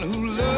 who loves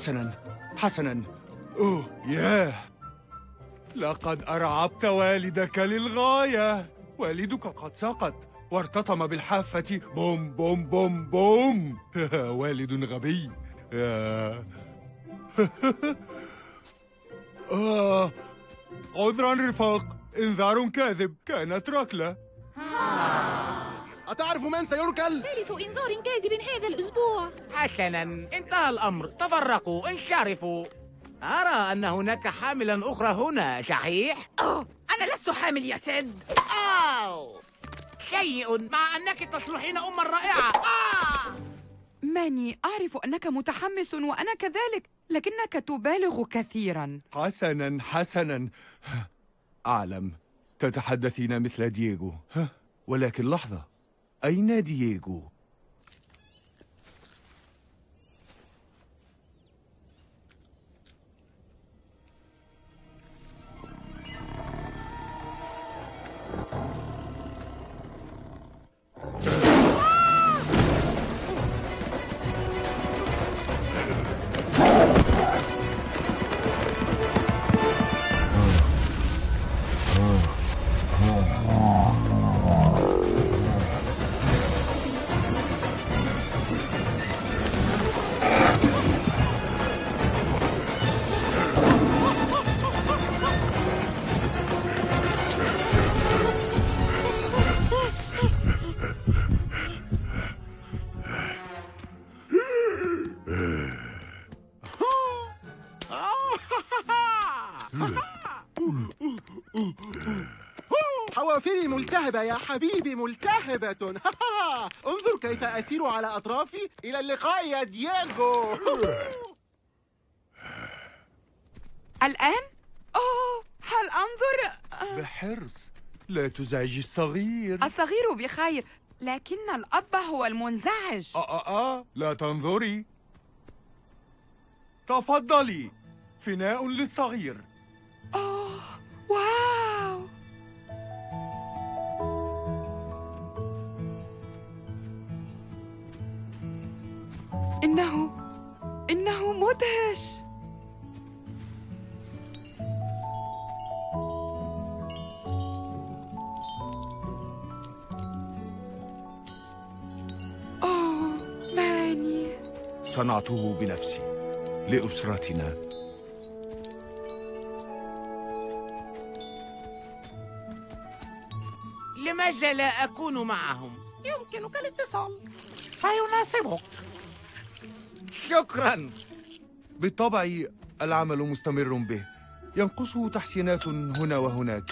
حسنا حسنا. أوه ياه. لقد أرعبت والدك للغاية. والدك قد سقط وارتطم بالحافة. بوم بوم بوم بوم. والد غبي. آه. عذرا رفاق. إنذار كاذب. كانت ركلة. أتعرف من سيركل؟ ثالث إنذار كاذب هذا الأسبوع. حسنا انتهى الأمر. تفرقوا انشرفوا. أرى أن هناك حاملا أخرى هنا صحيح؟ أوه أنا لست حامل يا سيد. أو شيء مع أنك تصلحين أما رائعة آه! ماني أعرف أنك متحمس وأنا كذلك لكنك تبالغ كثيرا. حسنا حسنا. أعلم تتحدثين مثل دييغو. ولكن لحظة. أين دييغو؟ حوافري ملتهبة يا حبيبي ملتهبة. انظر كيف أسير على أطرافي. إلى اللقاء يا دييغو. الآن؟ أوه هل أنظر؟ بحرص. لا تزعجي الصغير. الصغير بخير لكن الأب هو المنزعج. آه آه آه لا تنظري. تفضلي. فناء للصغير. واو إنه إنه مدهش. أوه ماني. صنعته بنفسي لأسرتنا. لا أكون معهم؟ يمكنك الاتصال. سيناسبك. شكرا. بالطبع العمل مستمر به. ينقصه تحسينات هنا وهناك.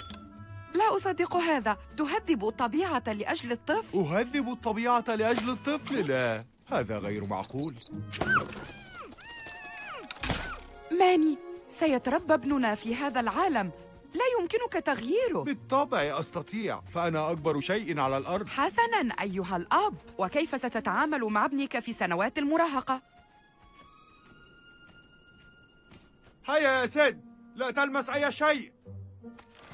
لا أصدق هذا. تهذب الطبيعة لأجل الطفل؟ أهذب الطبيعة لأجل الطفل؟ لا هذا غير معقول. ماني. سيتربى ابننا في هذا العالم. لا يمكنك تغييره بالطبع أستطيع فأنا أكبر شيء على الأرض حسنا أيها الأب وكيف ستتعامل مع ابنك في سنوات المراهقة؟ هيا يا سيد لا تلمس أي شيء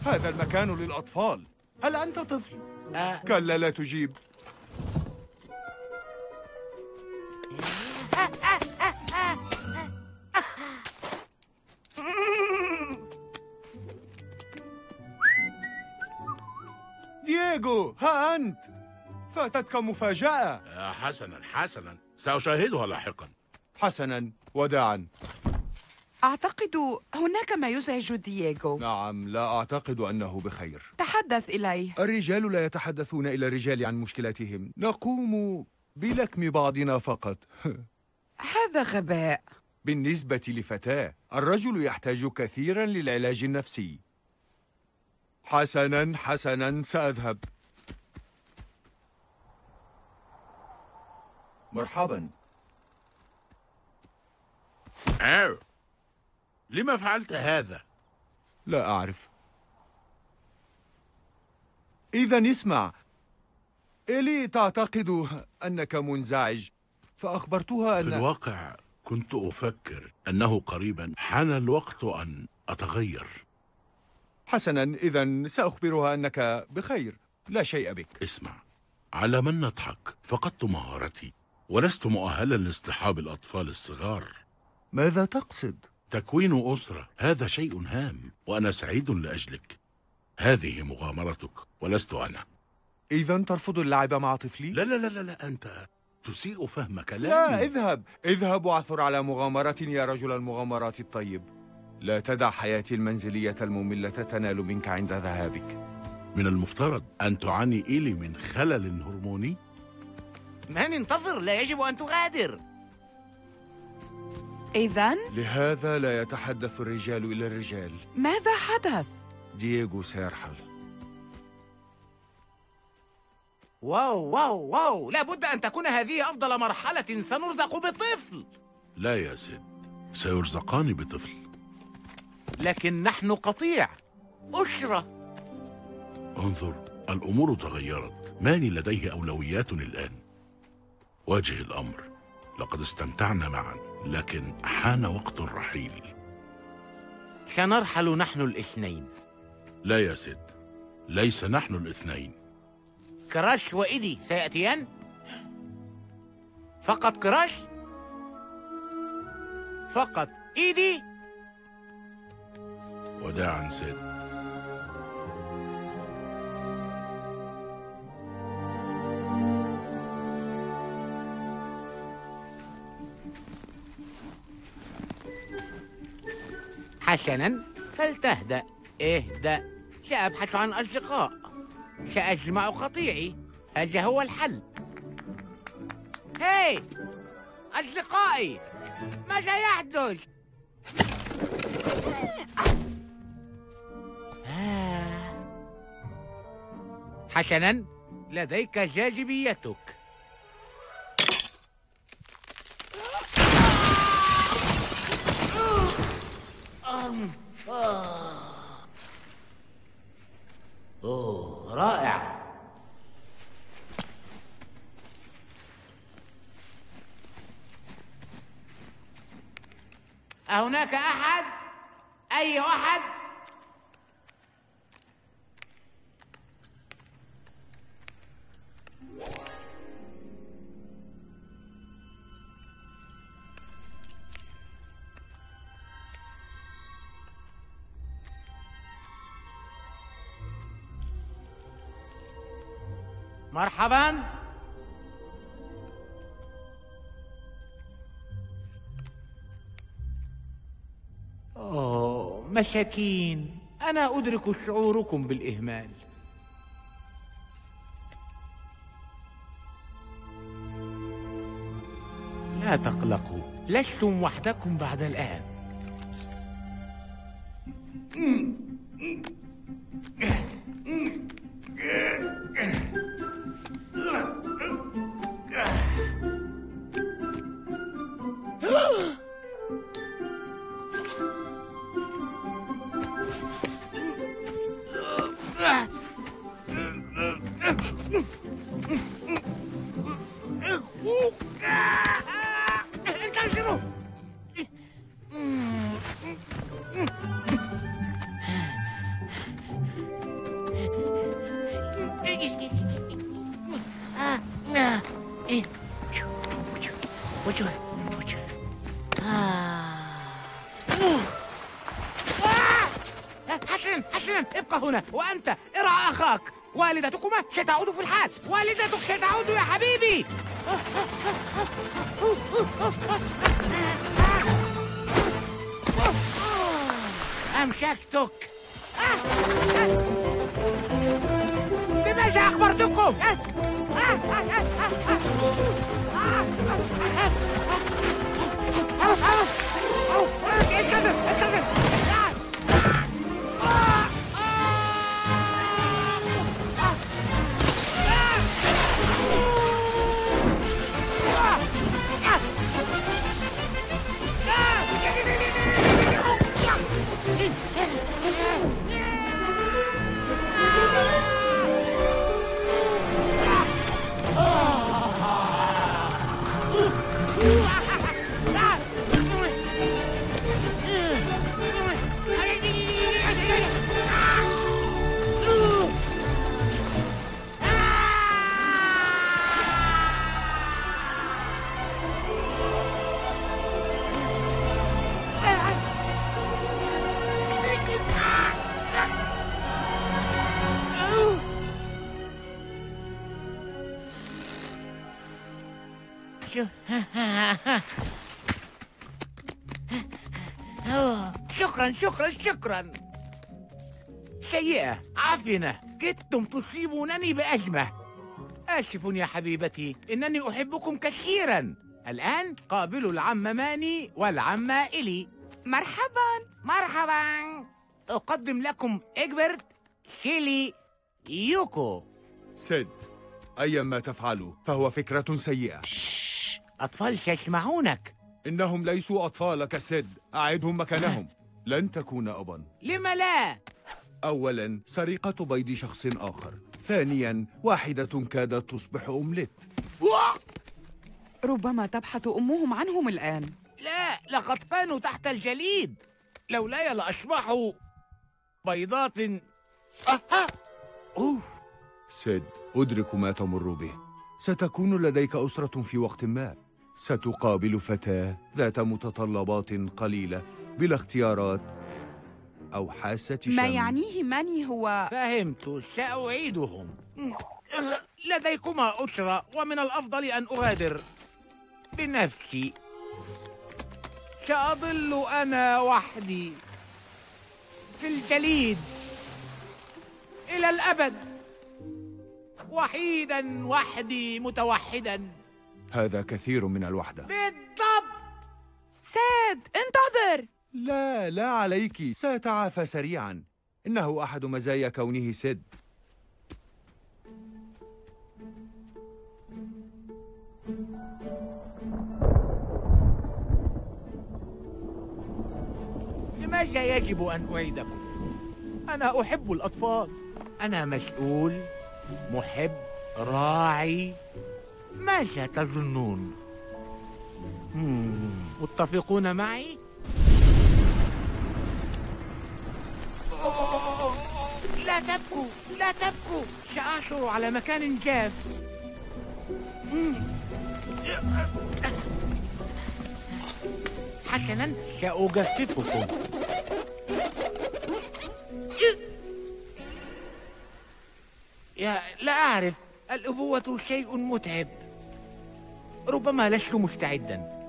هذا المكان للأطفال هل أنت طفل؟ آه. كلا لا تجيب دييغو ها أنت؟ فاتتك مفاجأة. آه، حسنا حسنا. سأشاهدها لاحقا. حسنا وداعا. أعتقد هناك ما يزعج دييغو. نعم لا أعتقد أنه بخير. تحدث إليه. الرجال لا يتحدثون إلى الرجال عن مشكلاتهم. نقوم بلكم بعضنا فقط. هذا غباء. بالنسبة لفتاة الرجل يحتاج كثيرا للعلاج النفسي. حسنا حسنا سأذهب. مرحبا. آه. لما فعلت هذا؟ لا أعرف. إذا اسمع. إلي تعتقد أنك منزعج. فأخبرتها في أن الواقع كنت أفكر أنه قريبا. حان الوقت أن أتغير. حسنا إذا سأخبرها أنك بخير. لا شيء بك. اسمع على من نضحك؟ فقدت مهارتي ولست مؤهلا لاصطحاب الأطفال الصغار. ماذا تقصد؟ تكوين أسرة هذا شيء هام وأنا سعيد لأجلك. هذه مغامرتك ولست أنا. إذا ترفض اللعب مع طفلي؟ لا لا لا لا, لا أنت تسيء فهم كلامي لا اذهب. اذهب واعثر على مغامرة يا رجل المغامرات الطيب. لا تدع حياتي المنزلية المملة تنال منك عند ذهابك. من المفترض أن تعاني إيلي من خلل هرموني؟ من انتظر لا يجب أن تغادر. إذا لهذا لا يتحدث الرجال إلى الرجال. ماذا حدث؟ دييغو سيرحل. wow wow wow لابد أن تكون هذه أفضل مرحلة سنرزق بطفل. لا يا سيد سيرزقان بطفل. لكن نحن قطيع. أسرة انظر الأمور تغيرت. ماني لديه أولويات الآن. واجه الأمر. لقد استمتعنا معا لكن حان وقت الرحيل. سنرحل نحن الاثنين. لا يا سيد ليس نحن الاثنين. كراش وإيدي سيأتيان؟ فقط كراش؟ فقط إيدي؟ وداعا سيد حسنا. فلتهدأ اهدأ. سأبحث عن أصدقاء. سأجمع قطيعي. هذا هو الحل. هاي أصدقائي ماذا يحدث؟ آه. حسنا لديك جاذبيتك أوه رائع أهناك أحد؟ أي أحد؟ مرحبا. أوه مساكين أنا أدرك شعوركم بالإهمال. لا تقلقوا لستم وحدكم بعد الآن. شكرا شكرا. شكرا سيئة عفنة كدتم تصيبونني بأزمة. آسف يا حبيبتي إنني أحبكم كثيرا. الآن قابلوا العم ماني والعم إلي. مرحبا. مرحبا. أقدم لكم إجبرت شيلي يوكو. سيد أيا ما تفعلوا فهو فكرة سيئة. أطفال سيسمعونك. إنهم ليسوا أطفالك سيد. أعدهم مكانهم. لن تكون أبا. لم لا؟ أولا سرقة بيض شخص آخر. ثانيا واحدة كادت تصبح أملت ربما تبحث أمهم عنهم الآن. لا لقد كانوا تحت الجليد. لولاي لأصبحوا بيضات. أها! أوف. سيد أدرك ما تمر به. ستكون لديك أسرة في وقت ما. ستقابل فتاة ذات متطلبات قليلة. بلا اختيارات أو حاسة شم. ما يعنيه ماني هو؟ فهمت سأعيدهم. لديكما أسرة ومن الأفضل أن أغادر. بنفسي. سأظل أنا وحدي. في الجليد. إلى الأبد. وحيدا وحدي متوحدا. هذا كثير من الوحدة. بالضبط. سيد انتظر. لا لا عليك سيتعافى سريعا إنه أحد مزايا كونه سيد لماذا يجب أن أعيدكم؟ أنا أحب الأطفال أنا مسؤول محب راعي ماذا تظنون؟ متفقون معي؟ لا تبكوا لا تبكوا سأعثر على مكان جاف. حسنا. سأجففكم. يا لا أعرف. الأبوة شيء متعب. ربما لست مستعدا.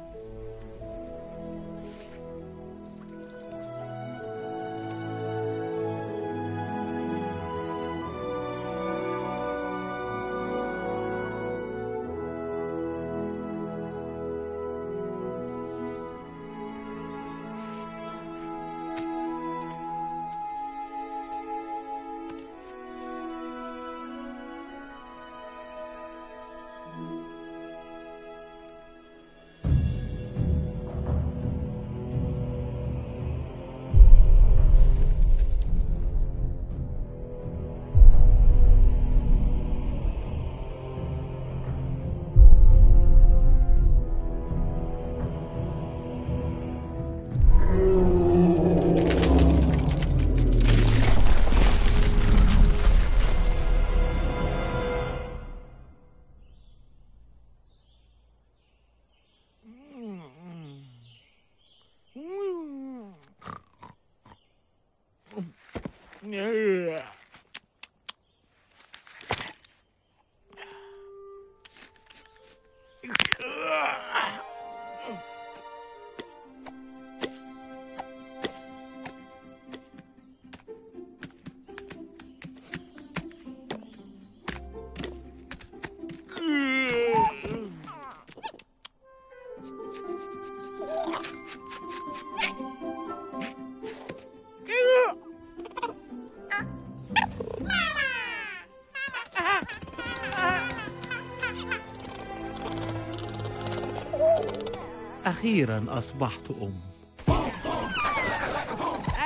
أخيرا أصبحت أم.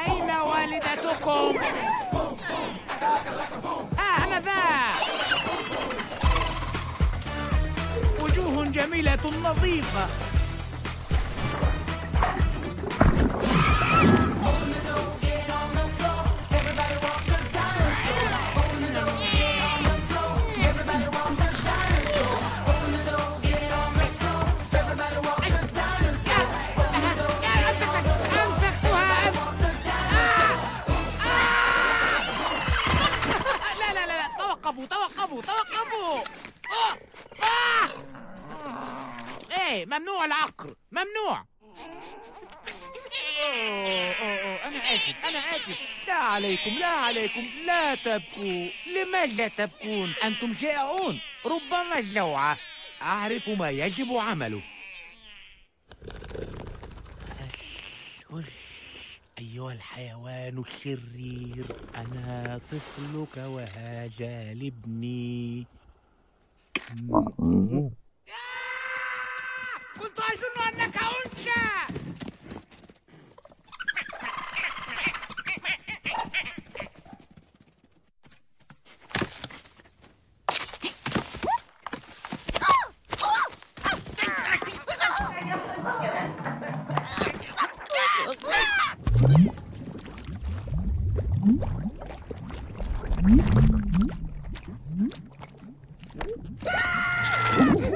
أين والدتكم؟ أنا ذا وجوه جميلة نظيفة. عليكم لا عليكم لا تبكوا. لماذا تبكون؟ أنتم جائعون. ربما الجوعة أعرف ما يجب عمله. أيها الحيوان الشرير أنا طفلك وهذا لابني. كنت أظن أنك أنثى.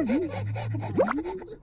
Mm-hmm.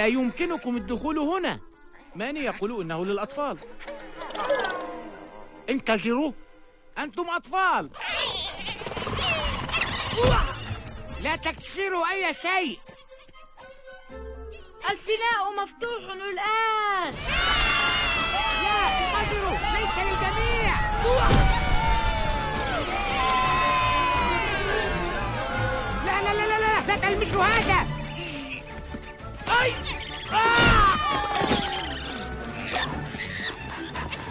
لا يمكنكم الدخول هنا. ماني يقول إنه للأطفال؟ انتظروا. أنتم أطفال. لا تكسروا أي شيء. الفناء مفتوح الآن. لا انتظروا. ليس للجميع. لا لا لا لا لا لا تلمسوا هذا.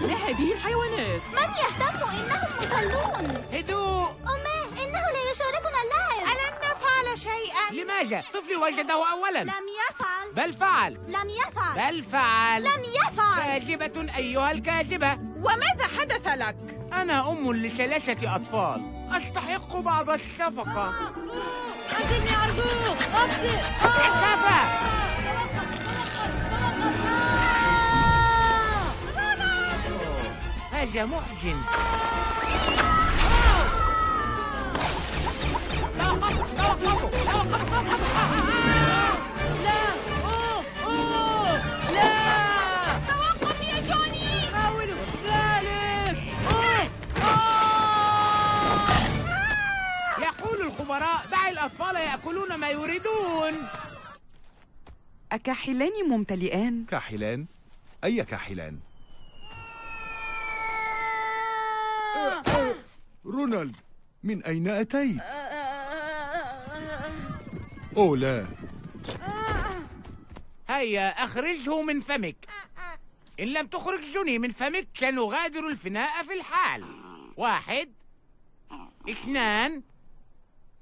ما هذه الحيوانات؟ من يهتم إنهم مسلون هدوء. أماه إنه لا يشاركنا اللعب. ألن نفعل شيئا. لماذا؟ طفلي وجده أولا. لم يفعل. بل فعل. لم يفعل. بل فعل. لم يفعل. كاذبة أيها الكاذبة. وماذا حدث لك؟ أنا أم لثلاثة أطفال. أستحق بعض الشفقة. أنزلني أرجوك. أبدأ كفى هذا محزن توقف يا جوني. حاولوا. ذلك. يقول الخبراء دع الأطفال يأكلون ما يريدون. أكاحلان ممتلئان؟ كاحلان؟ أي كاحلان؟ رونالد من أين أتيت؟ أوه لا هيا أخرجه من فمك. إن لم تخرج جوني من فمك سنغادر الفناء في الحال. واحد. اثنان.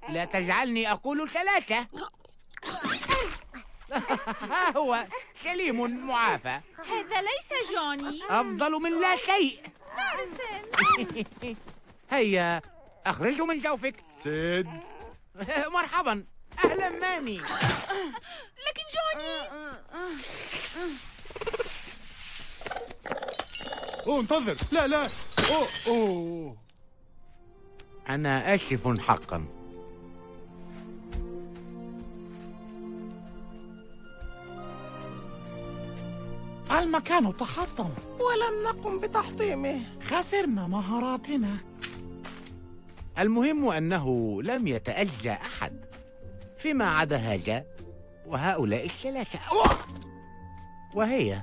لا تجعلني أقول ثلاثة. ها هو سليم معافى. هذا ليس جوني. أفضل من لا شيء. أحسن هيا أخرجه من جوفك. سيد. مرحبا. أهلا مامي. لكن جوني! أوه انتظر. لا لا. أوه أوه. أنا آسف حقا. المكان تحطم. ولم نقم بتحطيمه. خسرنا مهاراتنا. المهم أنه لم يتأذى أحد. فيما عدا هذا وهؤلاء الثلاثة! وهي.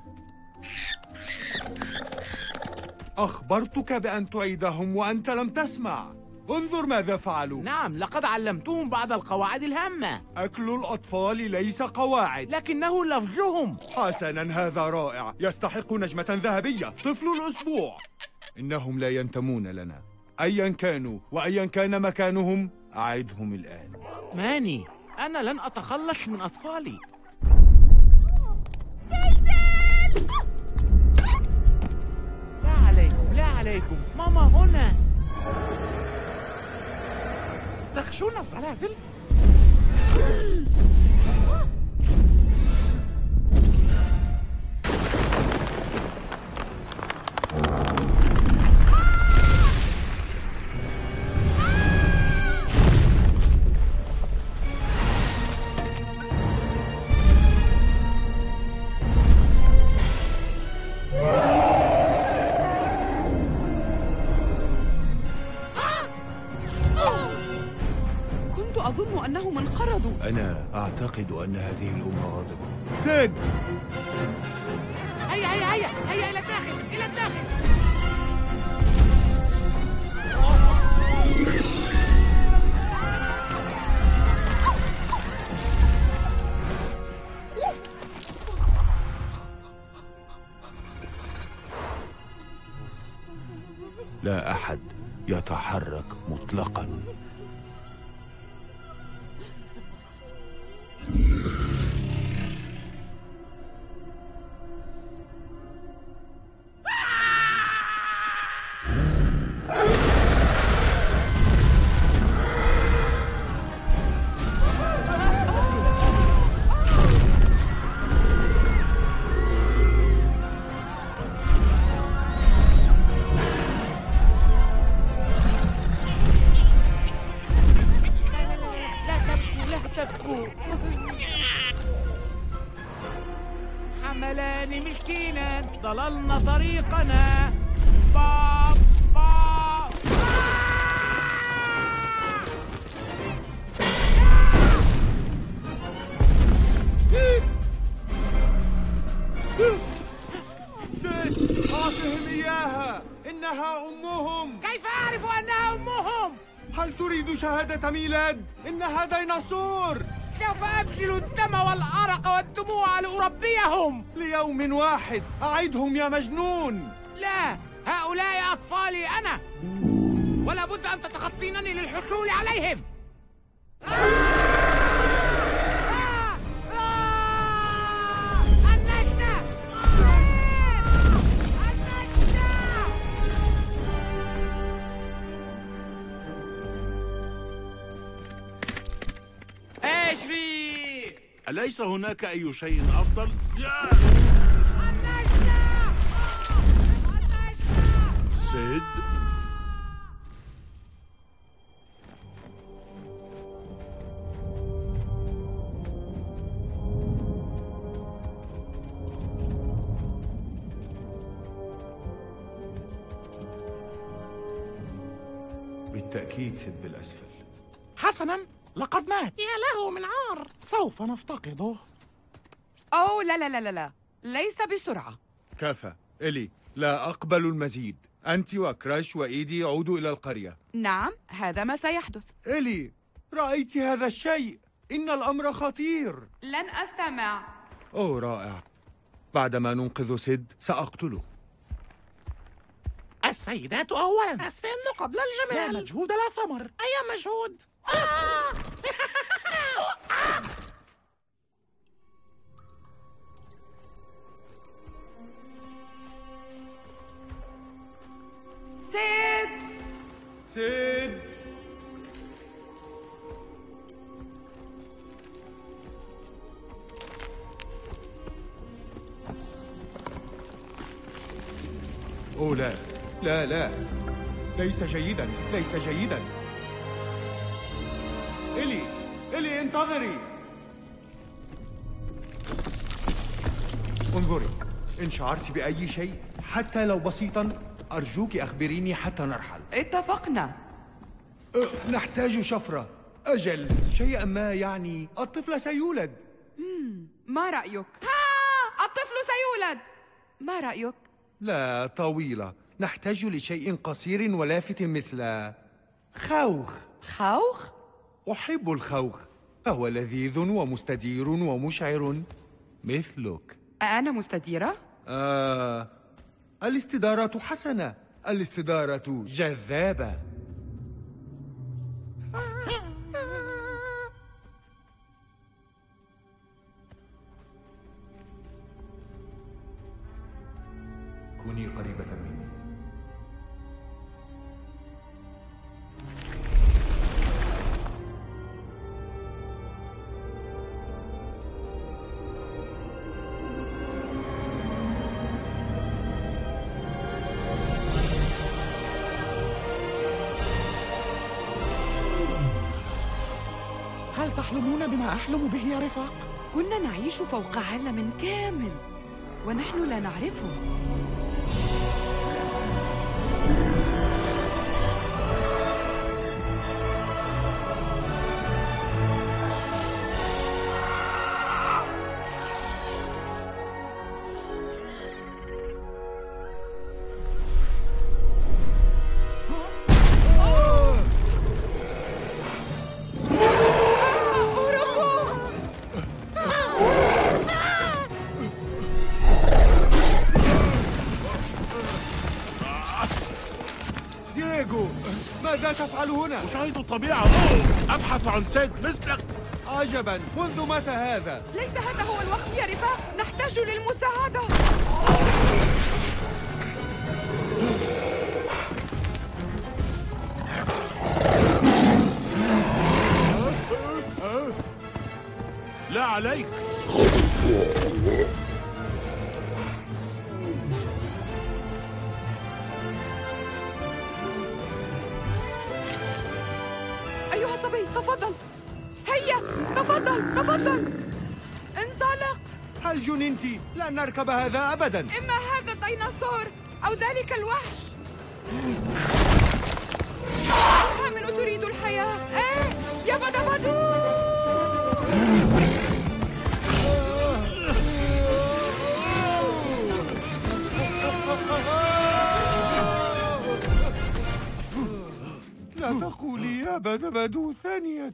أخبرتك بأن تعيدهم وأنت لم تسمع. انظر ماذا فعلوا. نعم لقد علمتهم بعض القواعد الهامة. أكل الأطفال ليس قواعد. لكنه لفظهم. حسنا هذا رائع. يستحق نجمة ذهبية. طفل الأسبوع. إنهم لا ينتمون لنا. أيا كانوا وأيا كان مكانهم أعدهم الآن. ماني أنا لن أتخلص من أطفالي. لا عليكم لا عليكم. ماما هنا. تخشون الزلازل؟ أعتقد أن هذه الأم غاضبة شهادة ميلاد إنها ديناصور سوف أبذل الدم والعرق والدموع لأربيهم ليوم واحد أعدهم يا مجنون لا هؤلاء أطفالي أنا ولا بد أن تتخطينني للحصول عليهم! آه! أليس هناك أي شيء أفضل؟ يا سيد؟ بالتأكيد سد بالأسفل. حسنا. لقد مات. يا له من عار. سوف نفتقده. أوه لا لا لا لا لا. ليس بسرعة. كفى. إلي لا أقبل المزيد. أنت وكراش وإيدي عودوا إلى القرية. نعم هذا ما سيحدث. إلي رأيت هذا الشيء. إن الأمر خطير. لن أستمع. أوه رائع. بعدما ننقذ سد سأقتله. السيدات أولا. السن قبل الجمال. لا مجهود لا ثمر. أي مجهود! سيد سيد لا لا لا ليس جيدا ليس جيدا. إلي إلي انتظري. انظري إن شعرت بأي شيء حتى لو بسيطا أرجوك أخبريني حتى نرحل. اتفقنا. أه، نحتاج شفرة. أجل. شيئا ما يعني الطفل سيولد. ما رأيك؟ ها الطفل سيولد. ما رأيك؟ لا طويلة. نحتاج لشيء قصير ولافت مثل. خوخ. خوخ؟ أحب الخوخ. فهو لذيذ ومستدير ومشعر. مثلك. أنا مستديرة؟ آه الاستدارة حسنة. الاستدارة جذابة. تحلمون بما أحلم به يا رفاق؟ كنا نعيش فوق عالم كامل ونحن لا نعرفه أوه، أبحث عن سيد مثلك عجبا. منذ متى هذا؟ ليس هذا هو الوقت يا رفاق. نحتاج للمساعدة. لا عليك. لن نركب هذا أبدا. إما هذا الديناصور أو ذلك الوحش. الهامن تريد الحياة؟ إيه؟ يا بدبدو لا تقولي يا تبادوا ثانية.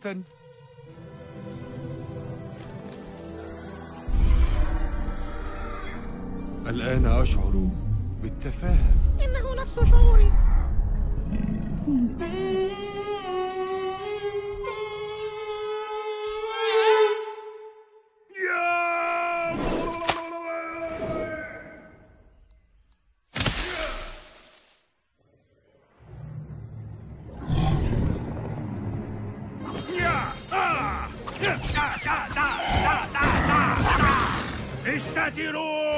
الآن أشعر بالتفاهة إنه نفس شعوري استتروا رفيقي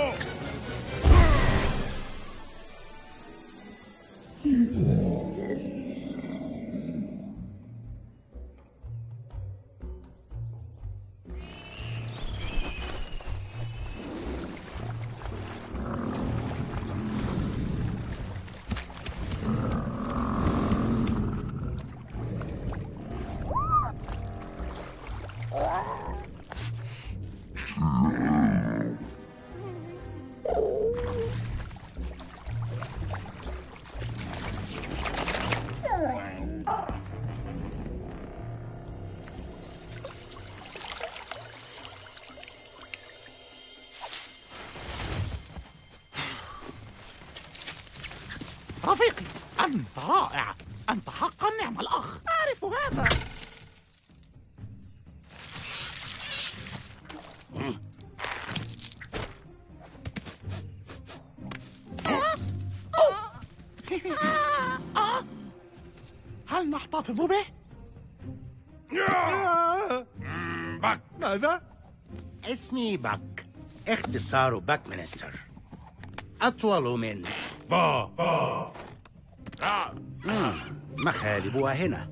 نحتفظ به؟ باك ماذا؟ اسمي باك اختصار باك مينستر أطول من. با با. مم. مخالبها هنا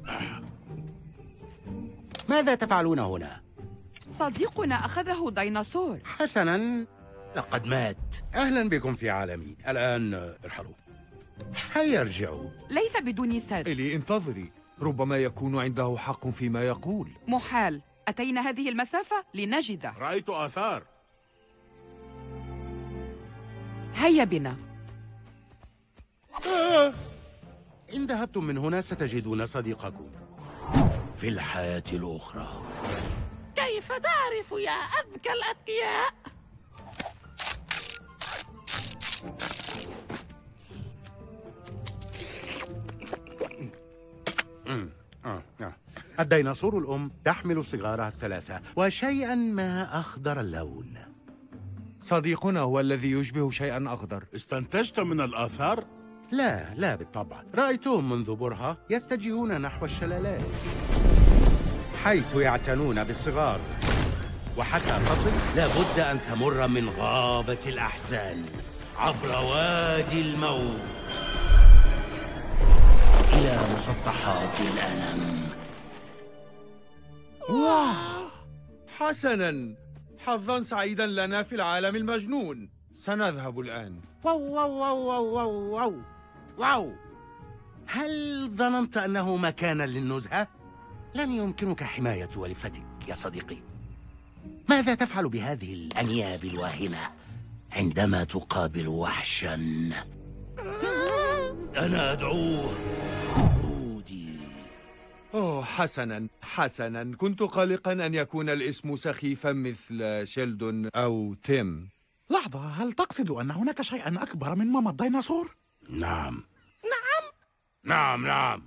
ماذا تفعلون هنا؟ صديقنا أخذه ديناصور. حسنا لقد مات. أهلا بكم في عالمي. الآن ارحلوا. هيا ارجعوا ليس بدون سد. إلي انتظري. ربما يكون عنده حق فيما يقول. محال أتينا هذه المسافة لنجد. رأيت آثار. هيا بنا. إن ذهبتم من هنا ستجدون صديقكم. في الحياة الأخرى. كيف تعرف يا أذكى الأذكياء؟ الديناصور الأم تحمل صغارها الثلاثة وشيئا ما أخضر اللون. صديقنا هو الذي يشبه شيئا أخضر. استنتجت من الآثار؟ لا لا بالطبع. رأيتهم منذ برهة يتجهون نحو الشلالات حيث يعتنون بالصغار. وحتى تصل لابد أن تمر من غابة الأحزان عبر وادي الموت. إلى مسطحات الألم حسنا! حظا سعيدا لنا في العالم المجنون. سنذهب الآن. wow wow wow wow wow wow. wow! هل ظننت أنه مكانا للنزهة؟ لن يمكنك حماية ولفتك يا صديقي. ماذا تفعل بهذه الأنياب الواهنة عندما تقابل وحشا؟ أنا أدعوه. أوه حسنا حسنا كنت قلقا أن يكون الاسم سخيفا مثل شيلدون أو تيم لحظة هل تقصد أن هناك شيئا أكبر من ماما الديناصور؟ نعم نعم نعم نعم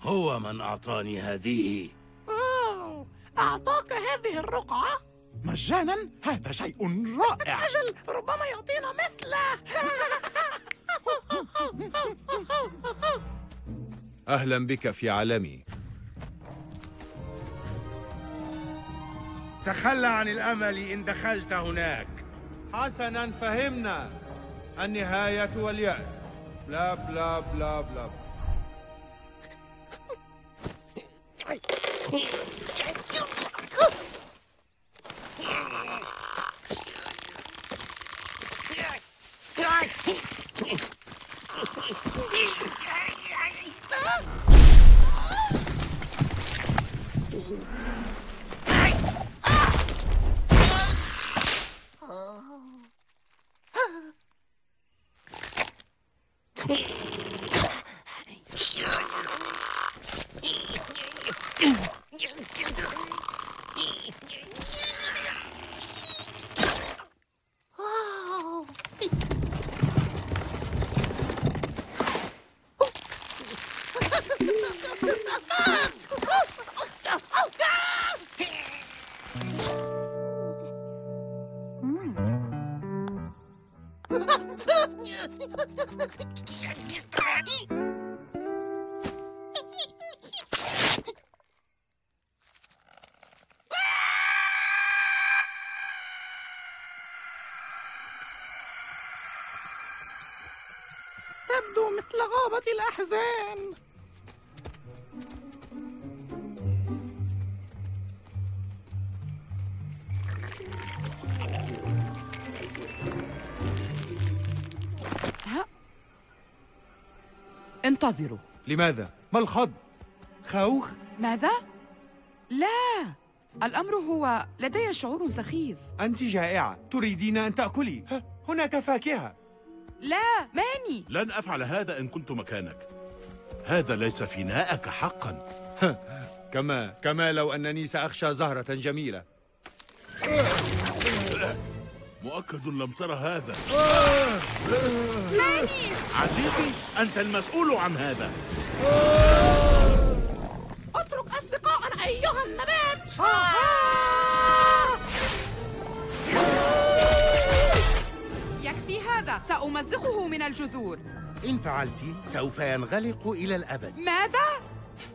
هو من أعطاني هذه أوه. أعطاك هذه الرقعة؟ مجانا؟ هذا شيء رائع أجل ربما يعطينا مثله أهلا بك في عالمي تخلى عن الأمل إن دخلت هناك حسنا فهمنا النهاية واليأس بلا بلا بلا بلا Thank you. Bye. انتظروا لماذا؟ ما الخض؟ خوخ؟ ماذا؟ لا الأمر هو لدي شعور سخيف. أنت جائعة. تريدين أن تأكلي. ها، هناك فاكهة. لا ماني. لن أفعل هذا إن كنت مكانك. هذا ليس فناءك حقا. كما كما لو أنني سأخشى زهرة جميلة. مؤكد لم ترى هذا. عزيزي أنت المسؤول عن هذا. أترك أصدقاءنا أيها النبات! يكفي هذا سأمزقه من الجذور. إن فعلت سوف ينغلق إلى الأبد. ماذا؟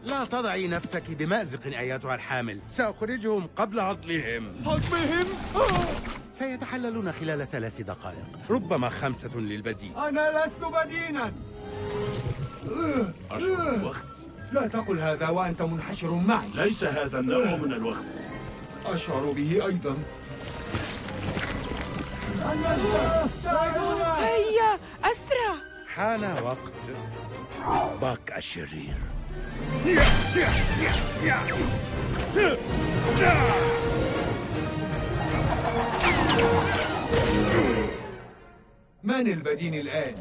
لا تضعي نفسك بمأزق أيتها الحامل. سأخرجهم قبل هضمهم. هضمهم؟ سيتحللون خلال ثلاث دقائق. ربما خمسة للبديل. أنا لست بدينا أشعر الوخز لا تقل هذا وأنت منحشر معي. ليس هذا النوع من الوخز أشعر به أيضا. هيا أسرع. حان وقت باك الشرير. من البدين الآن؟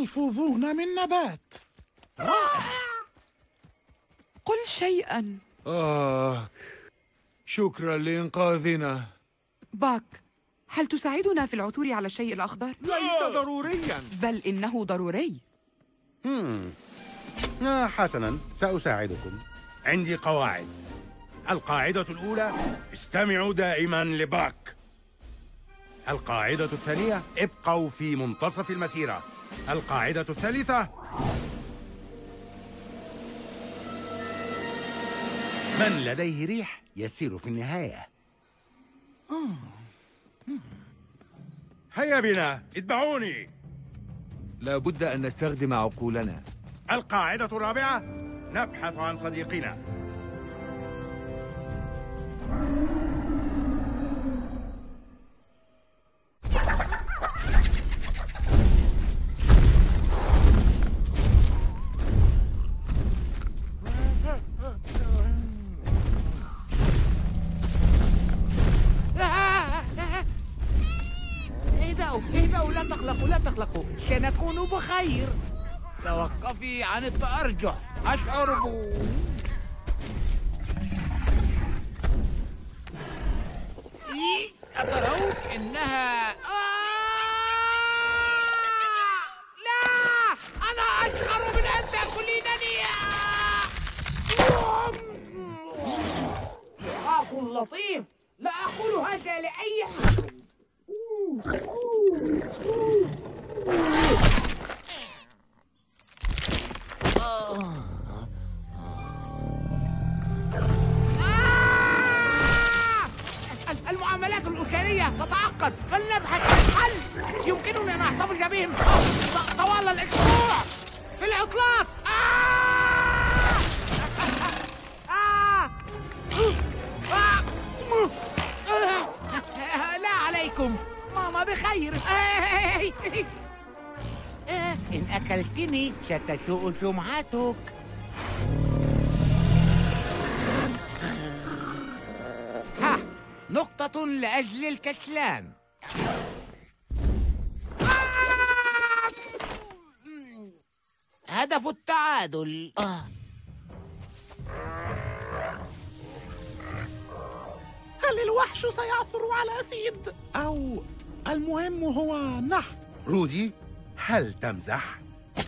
ملفوظون من نبات. قل شيئا. آه شكرا لإنقاذنا. باك هل تساعدنا في العثور على الشيء الأخضر؟ ليس ضروريا. بل إنه ضروري. مم. آه حسنا سأساعدكم. عندي قواعد. القاعدة الأولى استمعوا دائما لباك. القاعدة الثانية ابقوا في منتصف المسيرة. القاعدة الثالثة. من لديه ريح يسير في النهاية. هيا بنا اتبعوني. لا بد أن نستخدم عقولنا. القاعدة الرابعة نبحث عن صديقنا. بخير توقفي عن التأرجح. أشعر ب أترون إنها ستسوء سمعتك ها نقطة لأجل الكسلان هدف التعادل آه. هل الوحش سيعثر على سيد أو المهم هو نحن رودي هل تمزح؟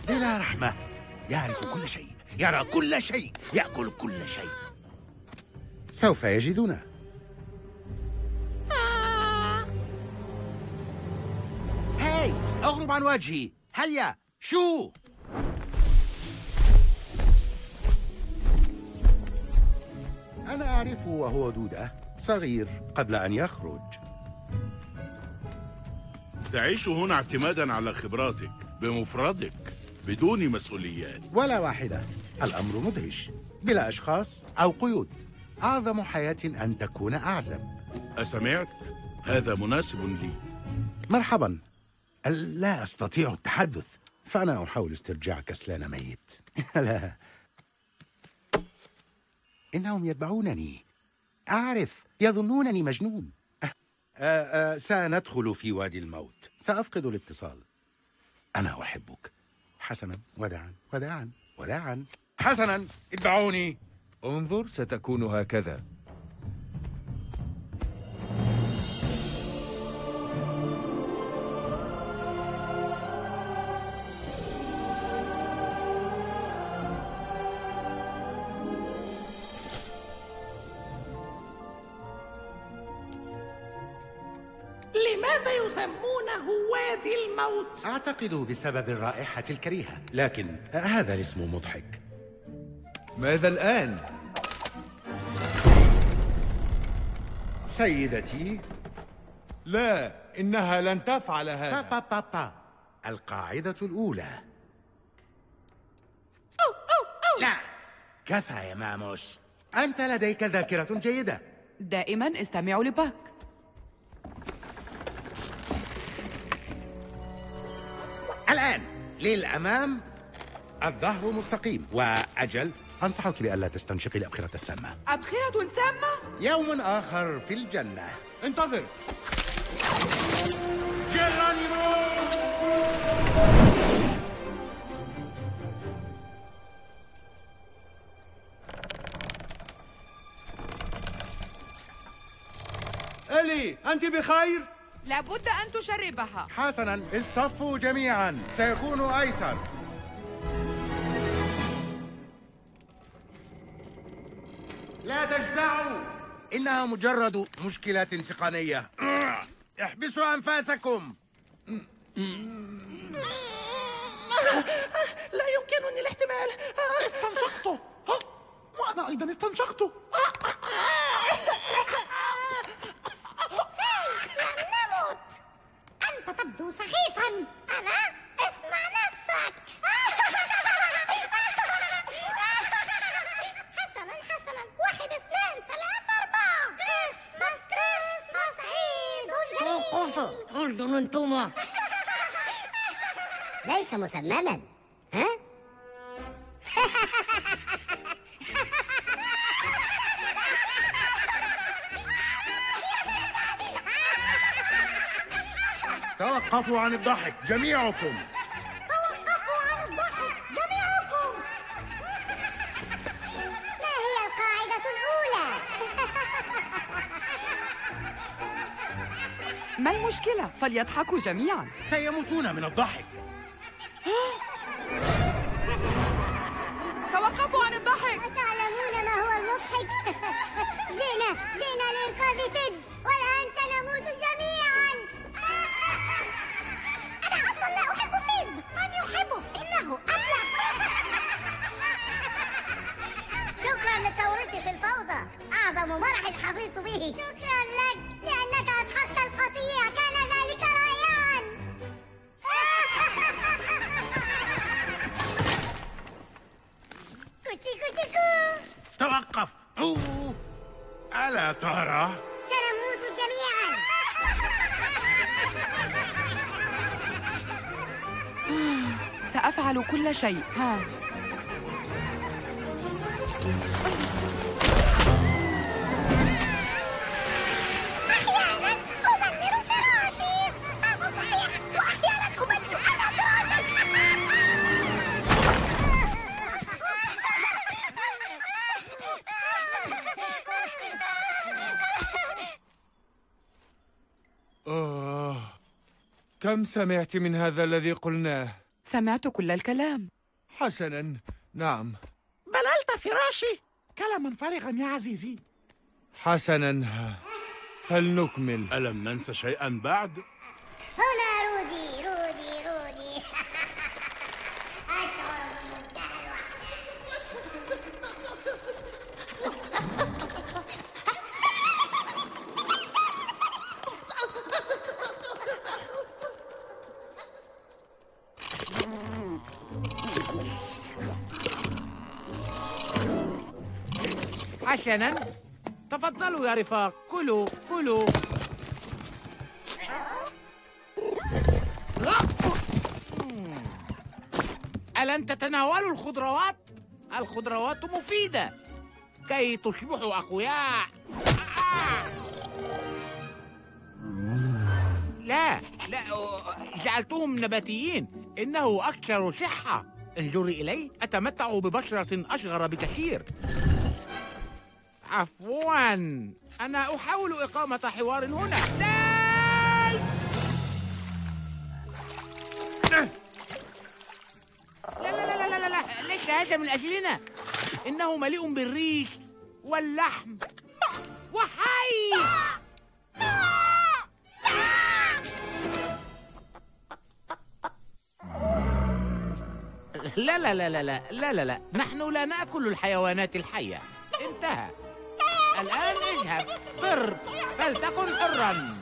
بلا رحمة. يعرف كل شيء. يرى كل شيء. يأكل كل شيء. سوف يجدونه هاي أغرب عن وجهي. هيا شو؟ أنا أعرفه وهو دودة صغير قبل أن يخرج. تعيش هنا اعتمادا على خبراتك بمفردك. بدون مسؤوليات. ولا واحدة. الأمر مدهش. بلا أشخاص أو قيود. أعظم حياة أن تكون أعزب. أسمعت؟ هذا مناسب لي. مرحبا. لا أستطيع التحدث. فأنا أحاول استرجاع كسلان ميت. لا. إنهم يتبعونني. أعرف. يظنونني مجنون. أه أه سندخل في وادي الموت. سأفقد الاتصال. أنا أحبك. حسنا. وداعا. وداعا. وداعا. حسنا. اتبعوني انظر ستكون هكذا. الموت؟ أعتقد بسبب الرائحة الكريهة. لكن هذا الاسم مضحك. ماذا الآن؟ سيدتي. لا إنها لن تفعل هذا. با با با با. القاعدة الأولى. أو أو أو. لا. كفى يا ماموث. أنت لديك ذاكرة جيدة. دائما استمعوا لباك. الآن. للأمام. الظهر مستقيم. وأجل. أنصحك بألا تستنشقي الأبخرة السامة أبخرة سامة؟ يوم آخر في الجنة. انتظر. جيرانيمو! إلي أنت بخير؟ لابد أن تشربها. حسنا اصطفوا جميعا. سيكون أيسر. لا تجزعوا. إنها مجرد مشكلات تقنية. احبسوا أنفاسكم. لا يمكنني الاحتمال. استنشقته؟ وأنا أيضا استنشقته أنت تبدو سخيفا أنا اسمع نفسك. حسنا حسنا. واحد اثنين ثلاثة أربعة. كريسماس كريسماس عيد جميل انظروا أنتم. ليس مسمما. ها؟ توقفوا عن الضحك جميعكم توقفوا عن الضحك جميعكم ما هي القاعدة الأولى؟ ما المشكلة؟ فليضحكوا جميعا سيموتون من الضحك توقفوا عن الضحك أتعلمون ما هو المضحك؟ جئنا جئنا لا أحب سيد. من يحبه إنه أبلغ شكرا لتوريطي في الفوضى. أعظم مرح حظيت به. شكرا لك لأنك أضحكت القطيع. كان ذلك رائعا. كوتشي كوتشي كو. توقف. أوه. ألا ترى؟ سأفعل كل شيء. ها. أحيانا فراشي هذا صحيح وأحيانا أنا آه. كم سمعت من هذا الذي قلناه؟ سمعت كل الكلام. حسنا نعم. بللت فراشي؟ كلاما فارغا يا عزيزي. حسنا فلنكمل. ألم ننس شيئا بعد؟ هنا حسنا تفضلوا يا رفاق. كلوا كلوا. ألن تتناولوا الخضروات؟ الخضروات مفيدة. كي تصبحوا أقوياء. لا لا جعلتهم نباتيين. إنه أكثر صحة. انظري إلي أتمتع ببشرة أصغر بكثير. عفوا أنا أحاول إقامة حوار هنا لا لا لا لا لا لا, لا. ليس هذا من أجلنا إنه مليء بالريش واللحم وحي لا لا لا لا لا لا لا نحن لا نأكل الحيوانات الحية انتهى الآن اذهب. طر فلتكن حرا.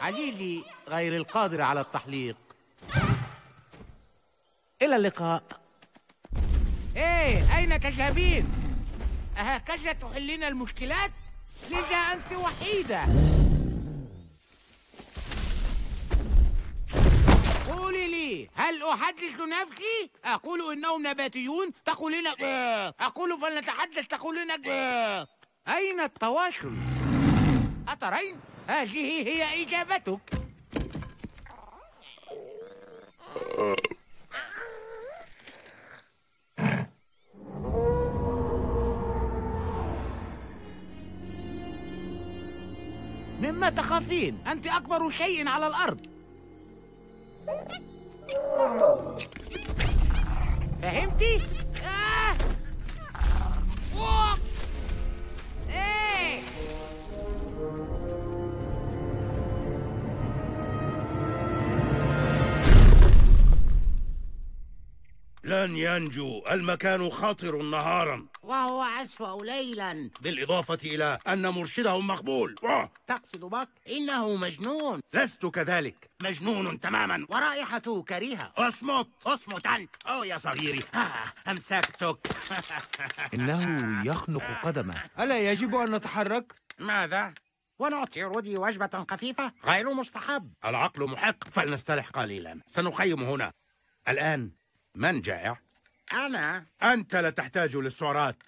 عزيزي غير القادر على التحليق. إلى اللقاء. إيه أين تذهبين؟ أهكذا تحلين المشكلات؟ لذا أنت وحيدة. هل أحدث نفسي؟ أقول إنهم نباتيون تقولين آه. أقول فلنتحدث تقولين آه. أين التواصل؟ أترين؟ هذه هي إجابتك مما تخافين أنت أكبر شيء على الأرض فهمتي؟ آه! لن ينجو. المكان خطر نهارا. وهو أسوأ ليلا. بالإضافة إلى أن مرشدهم مقبول. تقصد بك؟ إنه مجنون. لست كذلك. مجنون تماما. ورائحته كريهة. أصمت. أصمت أنت. أو يا صغيري. أمسكتك. إنه يخنق قدمه. ألا يجب أن نتحرك؟ ماذا؟ ونعطي رودي وجبة خفيفة. غير مستحب. العقل محق. فلنسترح قليلا. سنخيم هنا. الآن من جائع؟ أنا. أنت لا تحتاج للسعرات.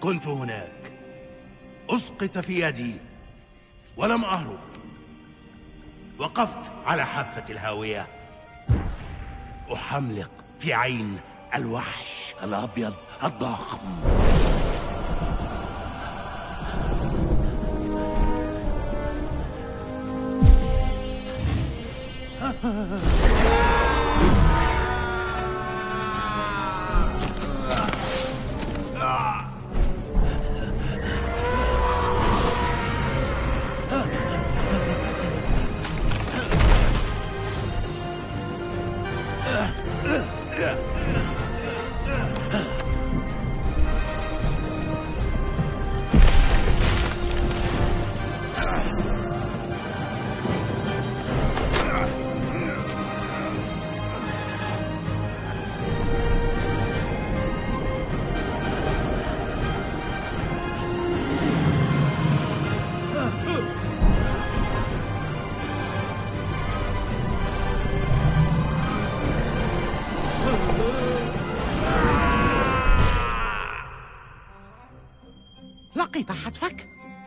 كنت هناك. أسقط في يدي. ولم أهرب. وقفت على حافة الهاوية. أحملق في عين الوحش الأبيض الضخم. Uh.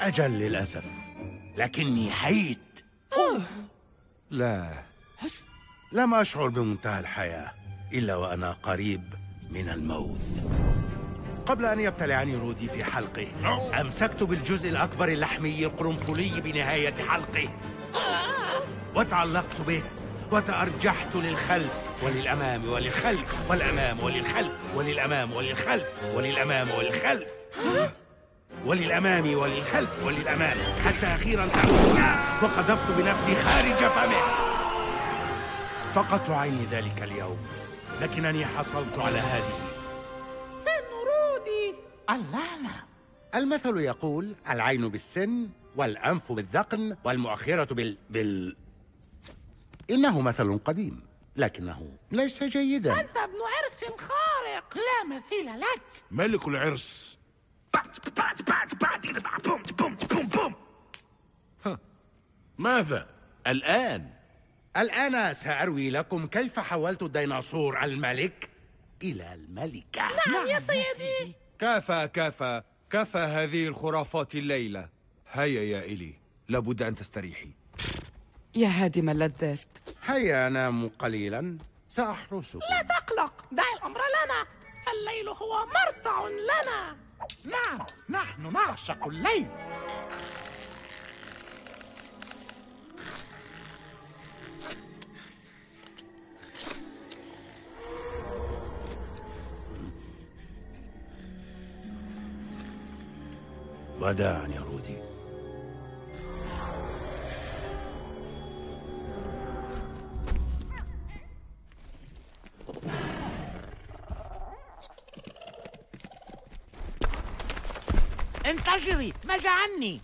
أجل للأسف. لكني حييت لا. لم أشعر بمنتهى الحياة إلا وأنا قريب من الموت. قبل أن يبتلعني رودي في حلقه أمسكت بالجزء الأكبر اللحمي القرنفلي بنهاية حلقه. وتعلقت به وتأرجحت للخلف وللأمام وللخلف والأمام وللخلف وللأمام وللخلف وللأمام وللخلف. وللأمام وللخلف وللأمام حتى أخيرا تعلقت وقذفت بنفسي خارج فمه. فقدت عيني ذلك اليوم لكنني حصلت على هذه. سن رودي اللعنة. المثل يقول العين بالسن والأنف بالذقن والمؤخرة بال... بال... إنه مثل قديم لكنه ليس جيدا. أنت ابن عرس خارق. لا مثيل لك. ملك العرس. ماذا؟ الآن. الآن سأروي لكم كيف حولت الديناصور الملك؟ إلى الملكة. نعم يا سيدي. كفى كفى كفى هذه الخرافات الليلة. هيا يا إلي لابد أن تستريحي. يا هادم اللذات. هيا نام قليلا. سأحرسكم. لا تقلق دع الأمر لنا. فالليل هو مرتع لنا. نعم نحن نعشق الليل. وداعا يا رودي. انتظري ماذا عني؟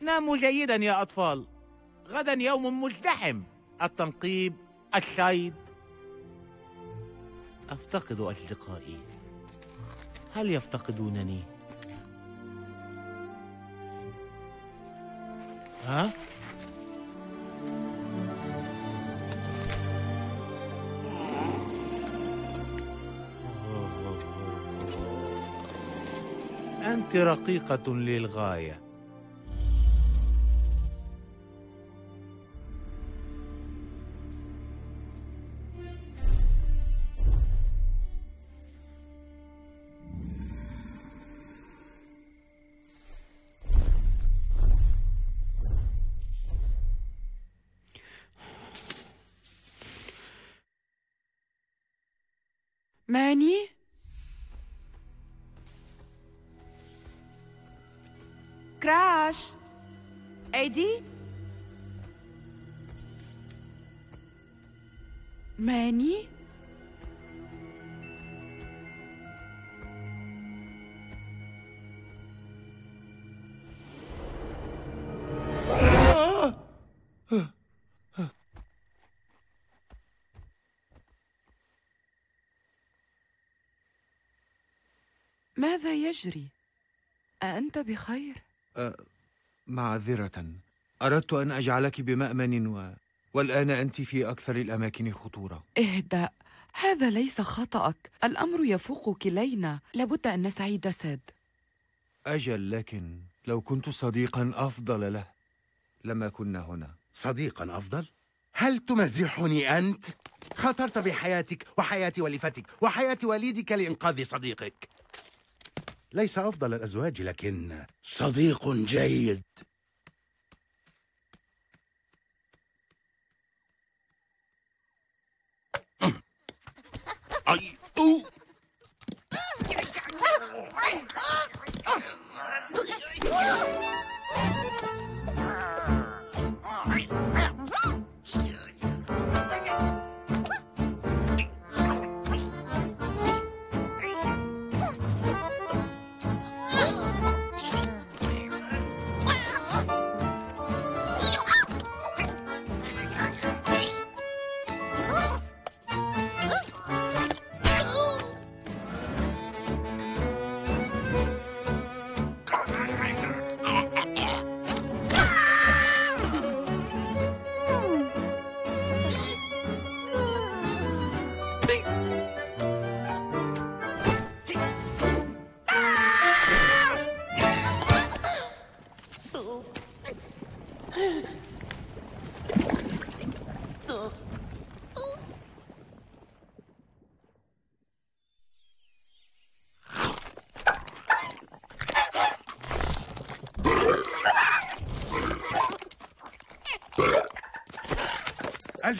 ناموا جيدا يا أطفال. غدا يوم مزدحم. التنقيب الصيد أفتقد أصدقائي هل يفتقدونني؟ ها؟ أنت رقيقة للغاية ماني كراش ايدي ماني يجري أأنت بخير؟ أه معذرة. أردت أن أجعلك بمأمن و... والآن أنت في أكثر الأماكن خطورة. اهدأ. هذا ليس خطأك. الأمر يفوق كلينا. لابد أن نستعيد ساد أجل لكن لو كنت صديقا أفضل له لما كنا هنا. صديقا أفضل؟ هل تمزحني أنت؟ خاطرت بحياتك وحياة وليفتك وحياة وليدك لإنقاذ صديقك. ليس أفضل الأزواج لكن صديق جيد أي أو. Oh!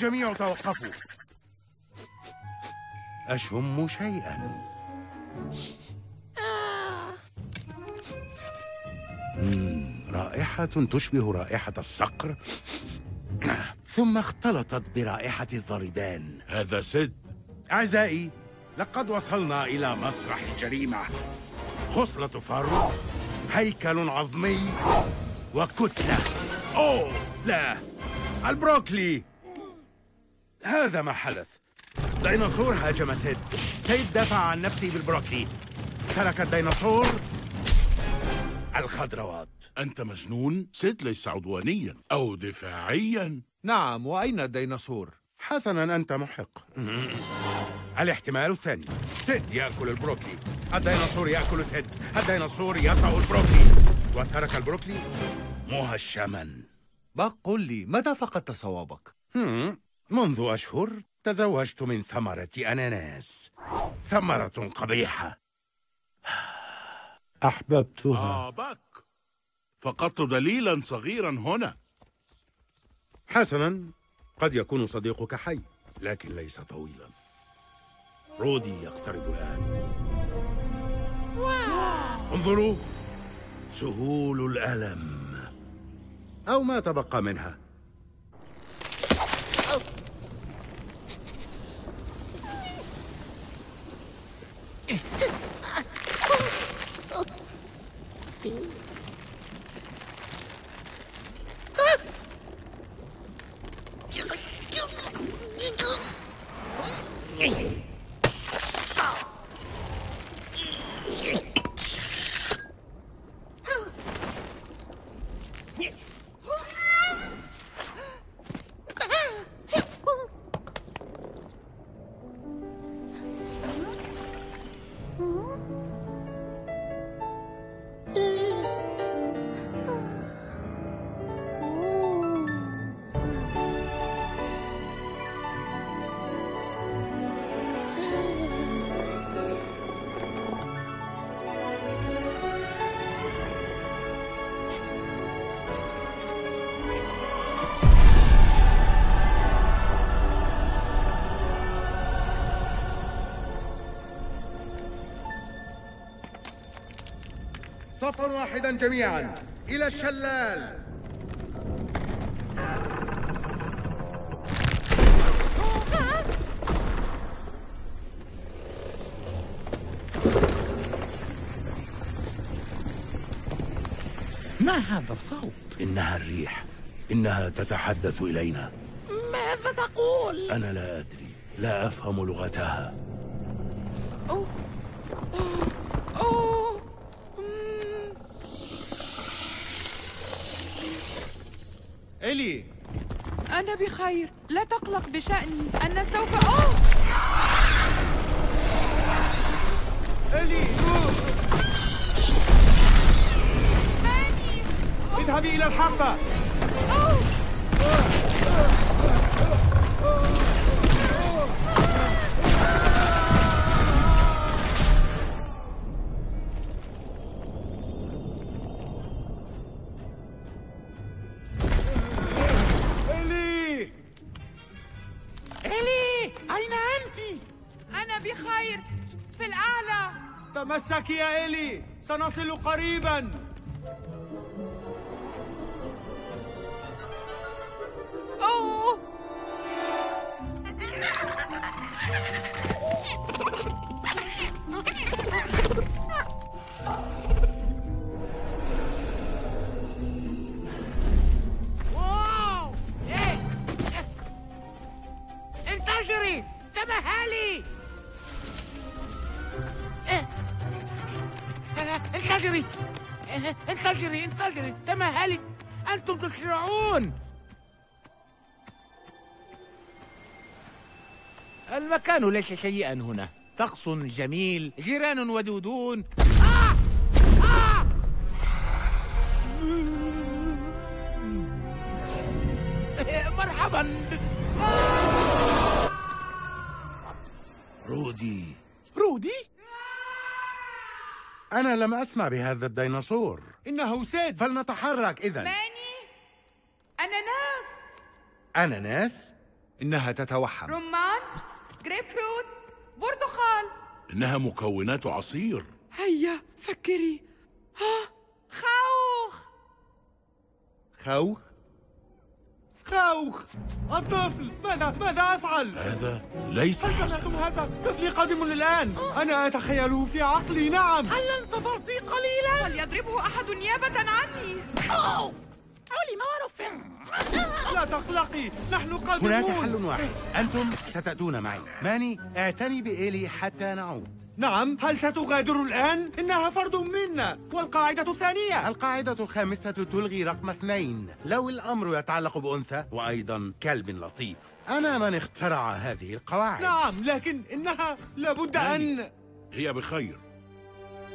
الجميع توقفوا. أشم شيئا. رائحة تشبه رائحة الصقر. ثم اختلطت برائحة الضربان هذا سد. أعزائي لقد وصلنا إلى مسرح الجريمة خصلة فرو هيكل عظمي وكتلة. أوه لا البروكلي. هذا ما حدث. ديناصور هاجم سيد. سيد دافع عن نفسه بالبروكلي. ترك الديناصور الخضروات. أنت مجنون؟ سيد ليس عدوانيا أو دفاعيا. نعم وأين الديناصور؟ حسنا أنت محق. الاحتمال الثاني. سيد يأكل البروكلي. الديناصور يأكل سيد. الديناصور يطأ البروكلي. وترك البروكلي مهشما. بق قل لي متى فقدت صوابك؟ منذ أشهر تزوجت من ثمرة أناناس. ثمرة قبيحة. أحببتها. آه بك فقدت دليلا صغيرا هنا. حسنا قد يكون صديقك حي. لكن ليس طويلا. رودي يقترب الآن. انظروا سهول الألم. أو ما تبقى منها. うん。صفا واحدا جميعا. إلى الشلال. ما هذا الصوت؟ إنها الريح. إنها تتحدث إلينا. ماذا تقول؟ أنا لا أدري. لا أفهم لغتها أوه. أوه. مم. إلي أنا بخير لا تقلق بشأني. أنا سوف أوه! إلي ماني اذهبي إلى الحافة. يا إلي سنصل قريبا. المكان ليس سيئا هنا. طقس جميل جيران ودودون. آه! آه! مرحبا. رودي. رودي؟ أنا لم أسمع بهذا الديناصور. إنه سيد. فلنتحرك إذا ماني؟ أناناس. أناناس؟ إنها تتوحم رمان؟ جريب فروت برتقال إنها مكونات عصير. هيا فكري. ها؟ خوخ. خوخ؟ خوخ! الطفل! ماذا؟ ماذا أفعل؟ هذا ليس هل سمعتم هذا؟ طفلي قادم الآن. أنا أتخيله في عقلي. نعم. هل انتظرت قليلا؟ فليضربه أحد نيابة عني. أوه علم ونفر لا تقلقي نحن قادمون هناك حل واحد. أنتم ستأتون معي. ماني اعتني بإيلي حتى نعود. نعم هل ستغادر الآن؟ إنها فرد منا. والقاعدة الثانية. القاعدة الخامسة تلغي رقم اثنين. لو الأمر يتعلق بأنثى وأيضا كلب لطيف. أنا من اخترع هذه القواعد. نعم لكن إنها لابد أن هي بخير.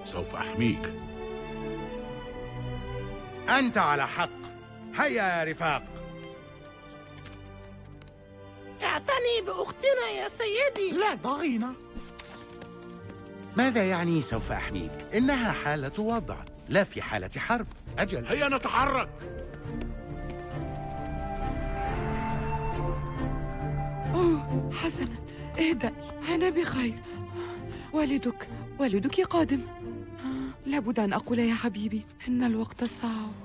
سوف أحميك. أنت على حق. هيا يا رفاق. اعتني بأختنا يا سيدي. لا ضغينة ماذا يعني سوف أحميك؟ إنها حالة وضع لا في حالة حرب. أجل. هيا نتحرك. أوه حسنا. اهدأ. أنا بخير. والدك والدك قادم. لابد أن أقول يا حبيبي إن الوقت صعب.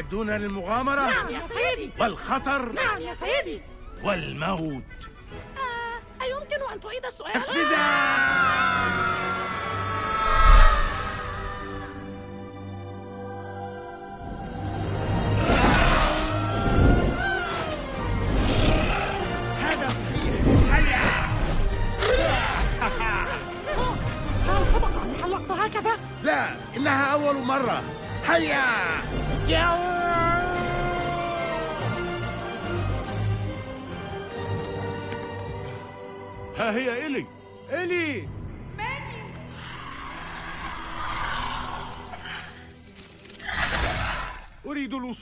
مستعدون للمغامرة؟ نعم يا سيدي. والخطر؟ نعم يا سيدي. والموت؟ آه، أيمكن أن تعيد السؤال؟ هذا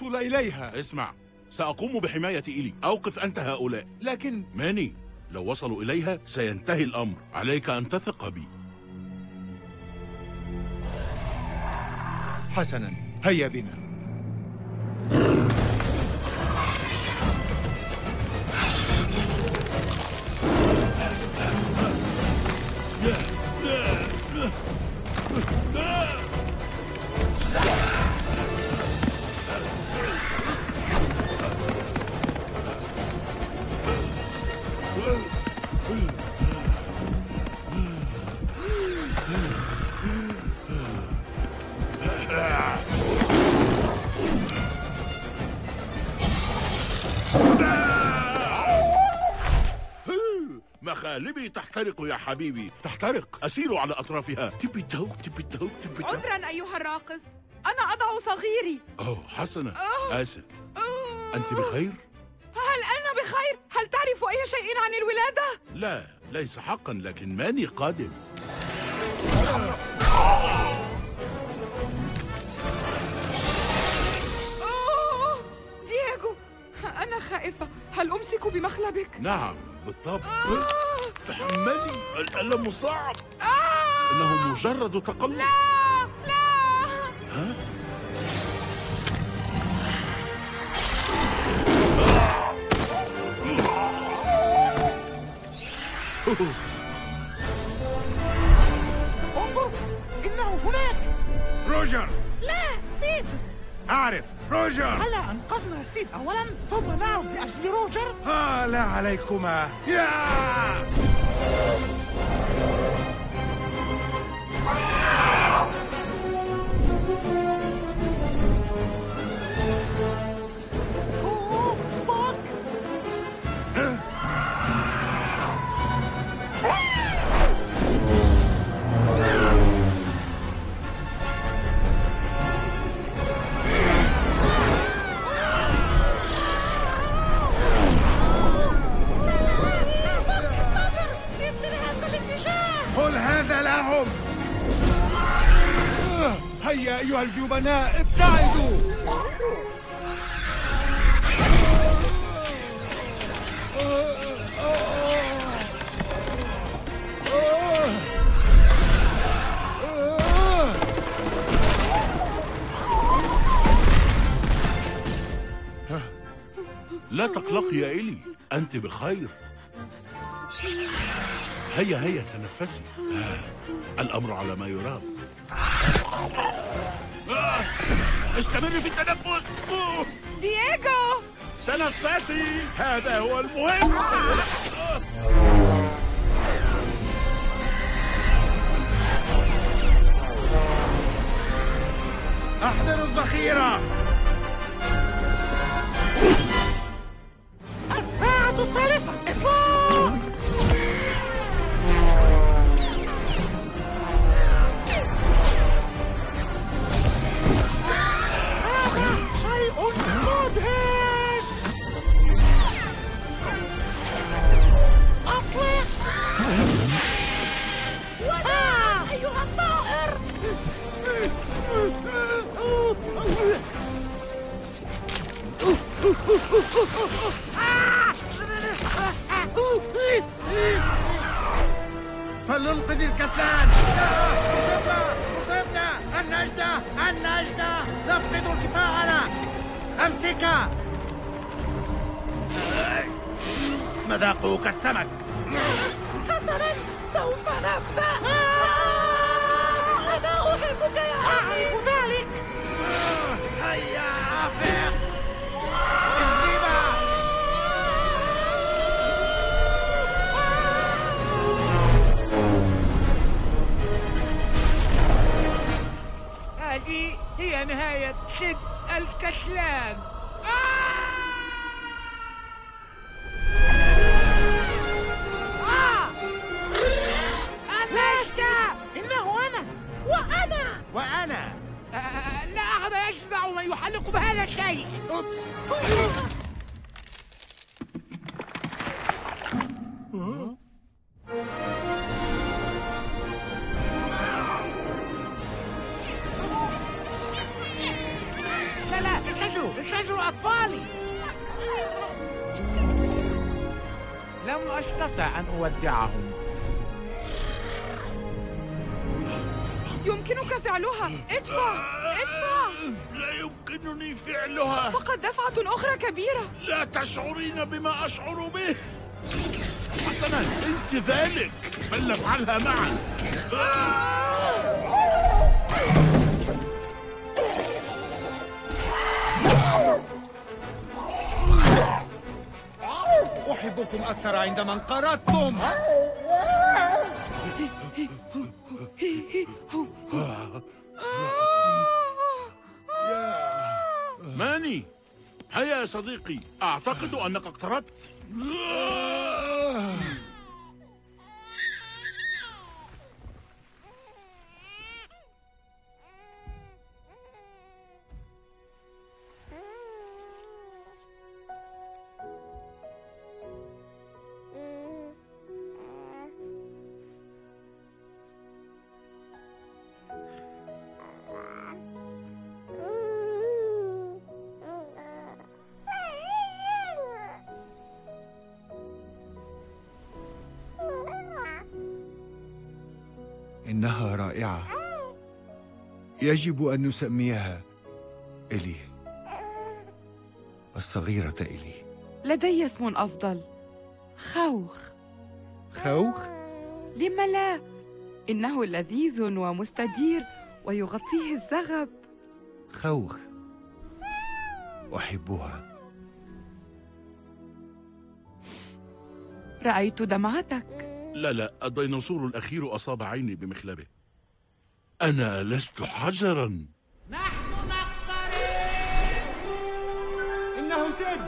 الوصول إليها. اسمع سأقوم بحماية إلي أوقف أنت هؤلاء. لكن ماني لو وصلوا إليها سينتهي الأمر. عليك أن تثق بي. حسنا. هيا بنا. مخالبي تحترق يا حبيبي. تحترق؟ أسير على أطرافها. tippy toe tippy toe tippy toe عذرا أيها الراقص. أنا أضع صغيري. أوه حسنا أوه. آسف. أنت بخير؟ هل أنا بخير؟ هل تعرف أي شيء عن الولادة؟ لا ليس حقا لكن ماني قادم. أوه. دييغو أنا خائفة. هل أمسك بمخلبك؟ نعم بالطبع تحملي. الألم صعب. آه! إنه مجرد تقلب. لا لا. ها؟ انظر إنه هناك. روجر. لا سيد أعرف روجر. هلا أنقذنا السيد أولا؟ ثم نعود لأجل روجر؟ آه لا عليكما. يا! أوه، أيها الجبناء ابتعدوا. لا تقلقي يا إلي أنت بخير. هيا هيا تنفسي. الأمر على ما يرام. آه، استمري في التنفس. أوه، دييغو! تنفسي هذا هو المهم. احضروا الذخيرة. الساعة الثالثة. إطلاق فلننقذ الكسلان. أصبنا أصبنا النجدة النجدة. نفقد ارتفاعنا أمسكها مذاقه كالسمك حسنا سوف نبدأ أنا أحبك يا أخي. أعرف ذلك. هيا عافر هي نهاية سد الكسلان. ليس إنه أنا! وأنا! وأنا! آه، لا أحد يجزع من يحلق بهذا الشيء. لا أودعهم يمكنك فعلها. ادفع. ادفع. لا يمكنني فعلها. فقط دفعة أخرى كبيرة. لا تشعرين بما أشعر به. حسنا انس ذلك. بل نفعلها معا. أحبكم أكثر عندما انقرضتم ماني. هيا يا صديقي أعتقد أنك اقتربت. يجب أن نسميها إلي الصغيرة إلي. لدي اسم أفضل خوخ. خوخ؟ لم لا؟ إنه لذيذ ومستدير ويغطيه الزغب. خوخ أحبها. رأيت دمعتك. لا لا الديناصور الأخير أصاب عيني بمخلبه. أنا لست حجرا. إنه سد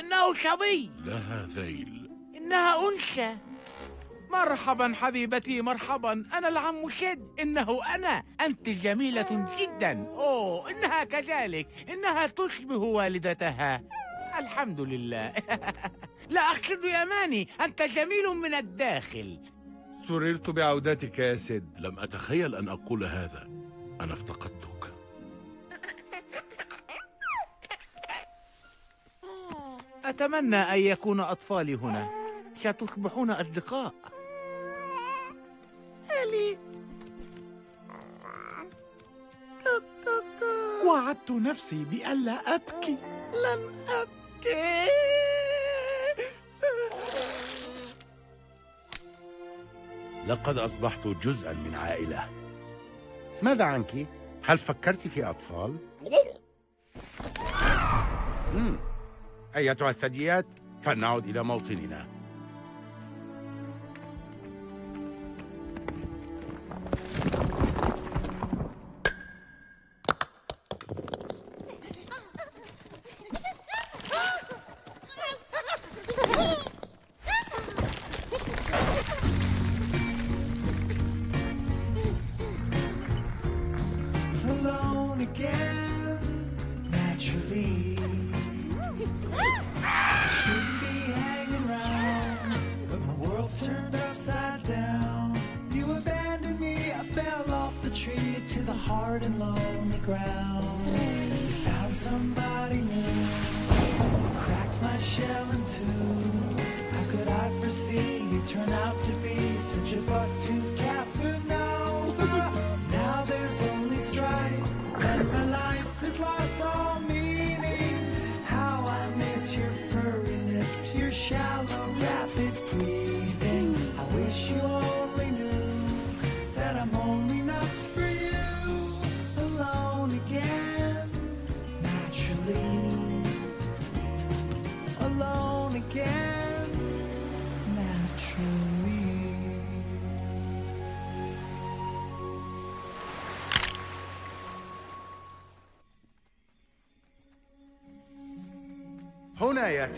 إنه صبي لها ذيل. إنها أنثى. مرحبا حبيبتي مرحبا. أنا العم شد إنه أنا. أنت جميلة جدا. أوه إنها كذلك. إنها تشبه والدتها. الحمد لله. لا أقصد يا ماني أنت جميل من الداخل. سررت بعودتك يا سيد لم أتخيل أن أقول هذا. أنا افتقدتك. أتمنى أن يكون أطفالي هنا. ستصبحون أصدقاء. إلي. وعدت نفسي بألا أبكي. لن أبكي. لقد أصبحت جزءا من عائلة ماذا عنك؟ هل فكرت في أطفال؟ مم. أيتها الثدييات فلنعد إلى موطننا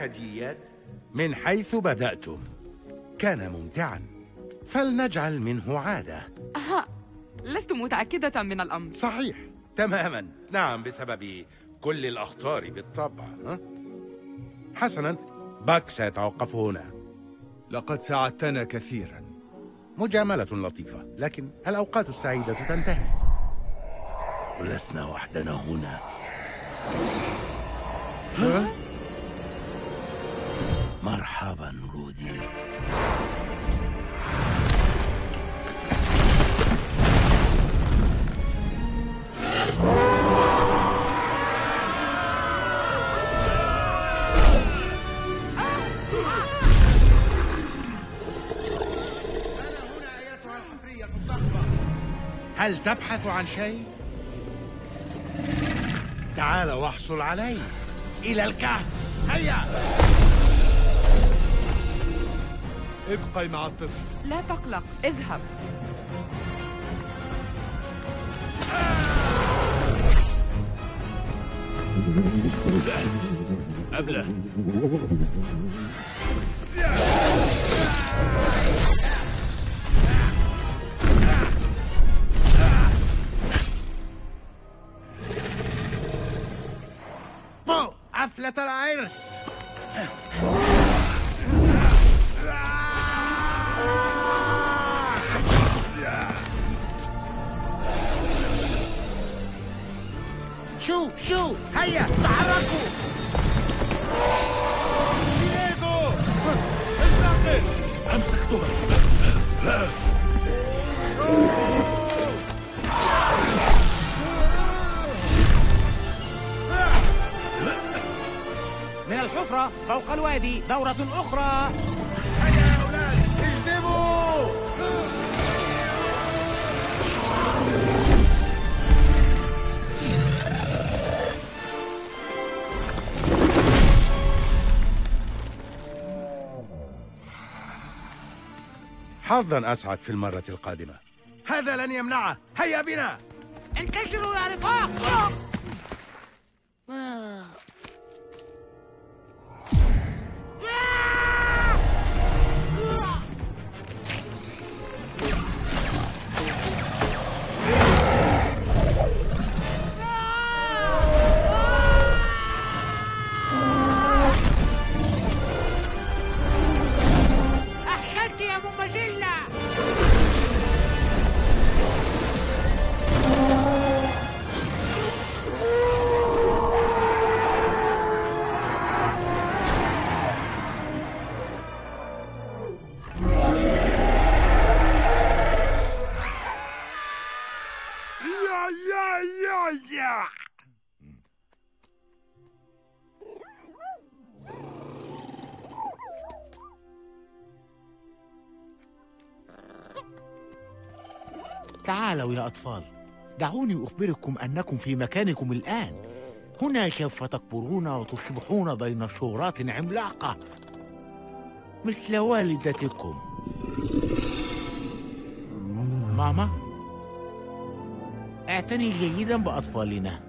ثدييات من حيث بدأتم. كان ممتعا. فلنجعل منه عادة. أها لست متأكدة من الأمر. صحيح. تماما. نعم بسبب كل الأخطار بالطبع. ها؟ حسنا. باك سيتوقف هنا. لقد ساعدتنا كثيرا. مجاملة لطيفة لكن الأوقات السعيدة تنتهي. ولسنا وحدنا هنا. ها؟ مرحبا رودي. هل تبحث عن شيء؟ تعال واحصل عليه. إلى الكهف. هيا! ابقي مع الطفل. لا تقلق اذهب. أبلة. بو حفلة العرس حظا أسعد في المرة القادمة. هذا لن يمنعه. هيا بنا! انتشروا يا رفاق! تعالوا يا أطفال. دعوني أخبركم أنكم في مكانكم الآن. هنا سوف تكبرون وتصبحون ديناصورات عملاقة. مثل والدتكم. ماما؟ اعتني جيدا بأطفالنا.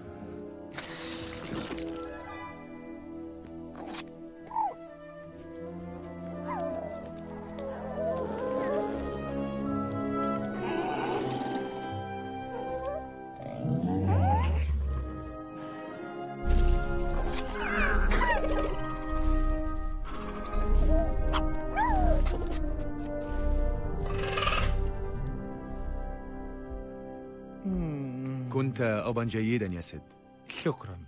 جيدا يا سيد. شكرا.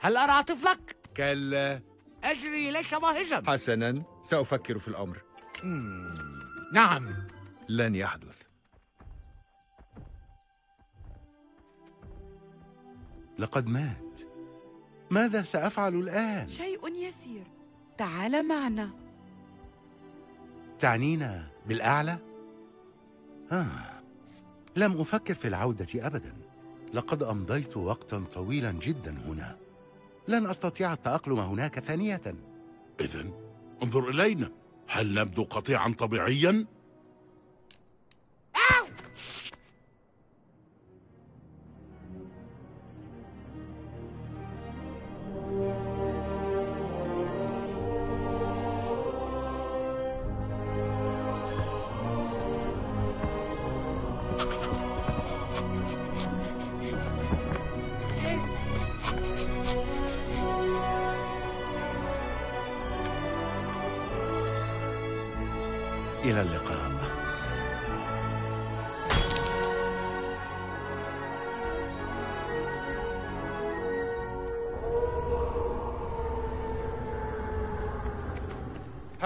هل أرى طفلك؟ كلا. أجري ليس باهظا حسنا. سأفكر في الأمر. نعم. لن يحدث. لقد مات. ماذا سأفعل الآن؟ شيء يسير. تعال معنا. تعنينا بالأعلى؟ آه. لم أفكر في العودة أبدا. لقد أمضيت وقتا طويلا جدا هنا. لن أستطيع التأقلم هناك ثانية. إذا انظر إلينا. هل نبدو قطيعا طبيعيا؟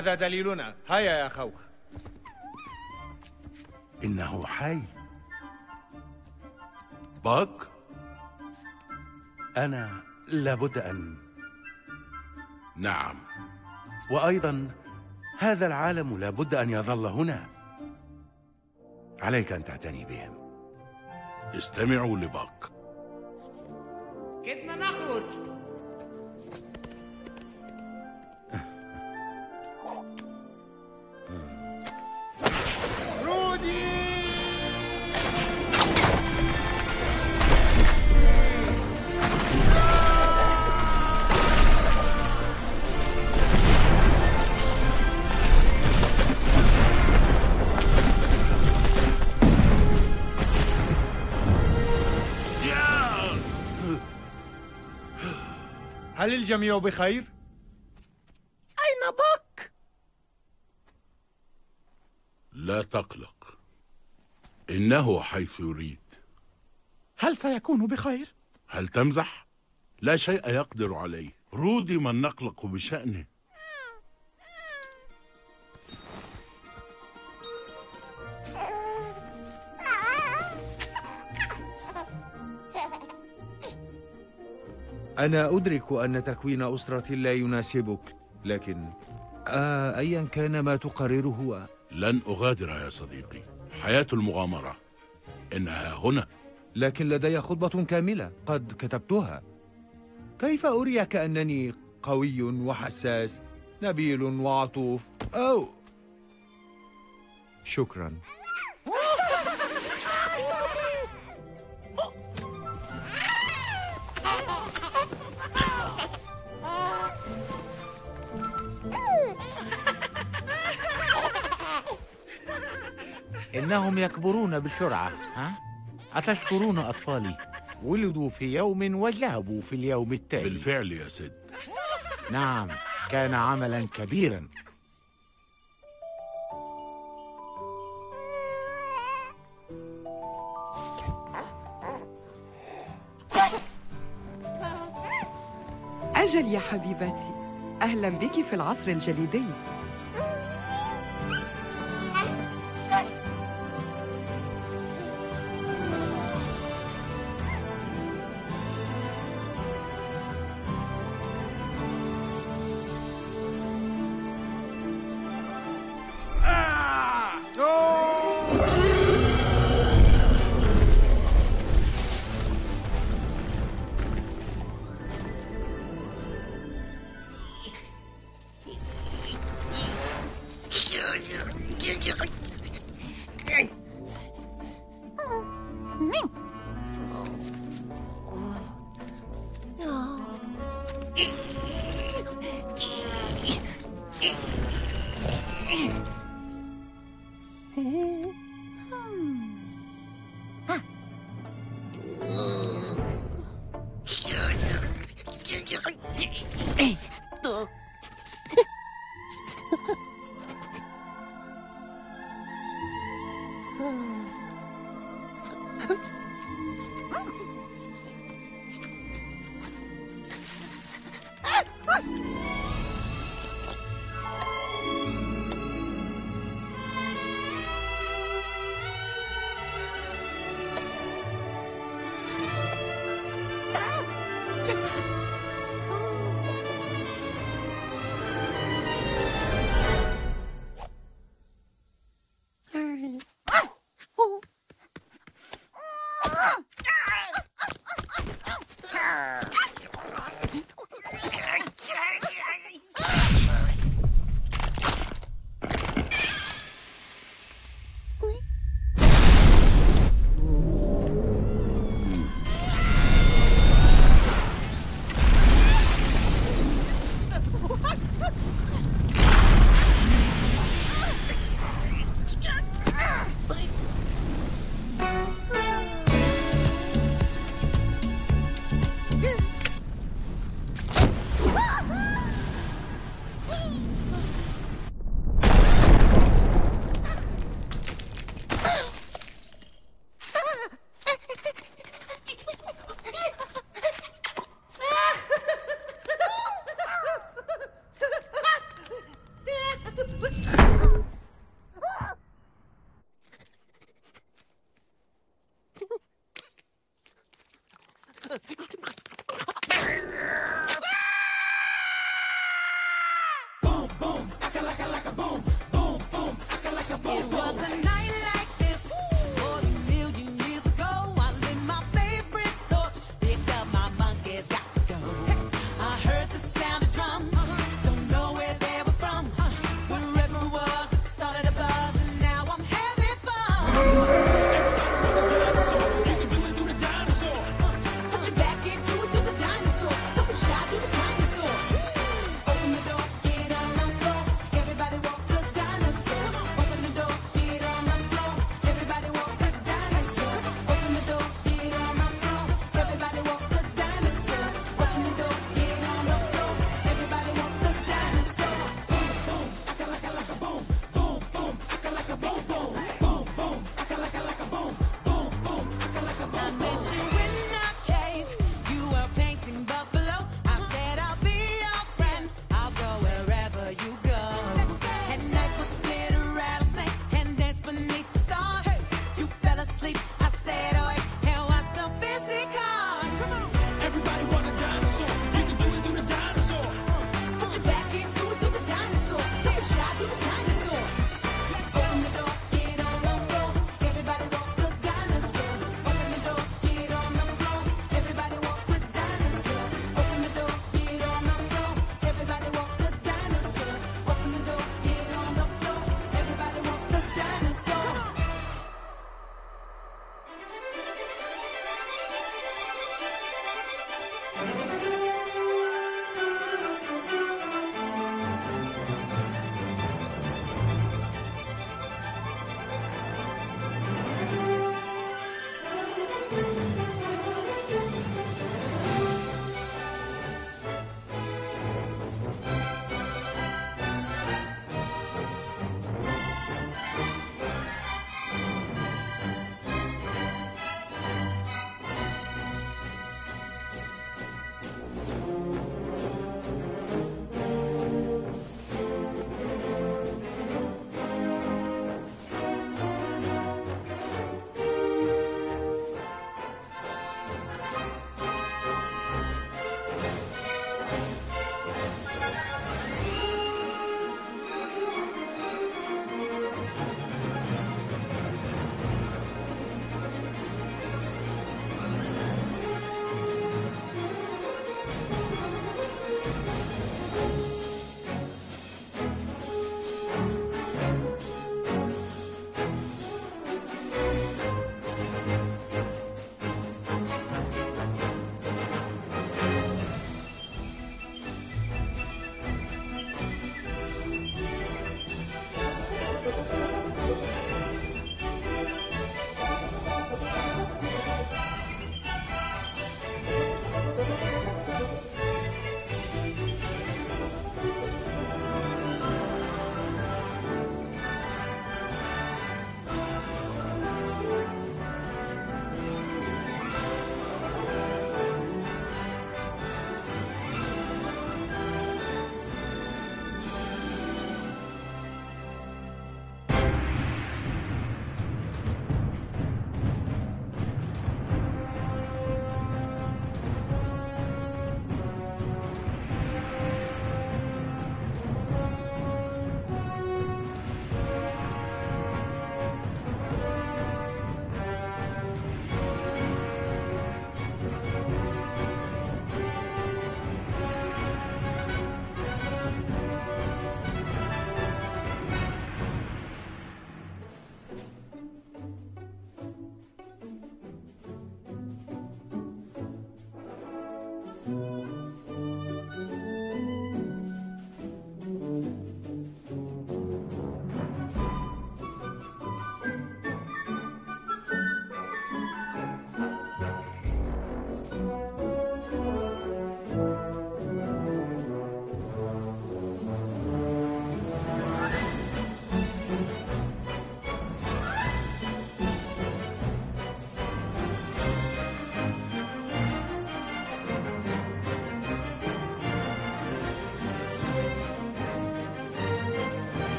هذا دليلنا. هيا يا خوخ. إنه حي. باك. أنا لابد أن نعم. وأيضا هذا العالم لابد أن يظل هنا. عليك أن تعتني بهم. استمعوا لباك. كدنا نخرج. هل الجميع بخير؟ أين باك؟ لا تقلق إنه حيث يريد هل سيكون بخير؟ هل تمزح؟ لا شيء يقدر عليه رودي من نقلق بشأنه أنا أدرك أن تكوين أسرة لا يناسبك لكن آه أيا كان ما تقرره لن أغادر يا صديقي. حياة المغامرة. إنها هنا. لكن لدي خطبة كاملة قد كتبتها. كيف أريك أنني قوي وحساس نبيل وعطوف؟ أو شكرا. إنهم يكبرون بسرعة ها؟ أتشكرون أطفالي؟ ولدوا في يوم وذهبوا في اليوم التالي. بالفعل يا سيد نعم كان عملا كبيرا. أجل يا حبيبتي أهلا بك في العصر الجليدي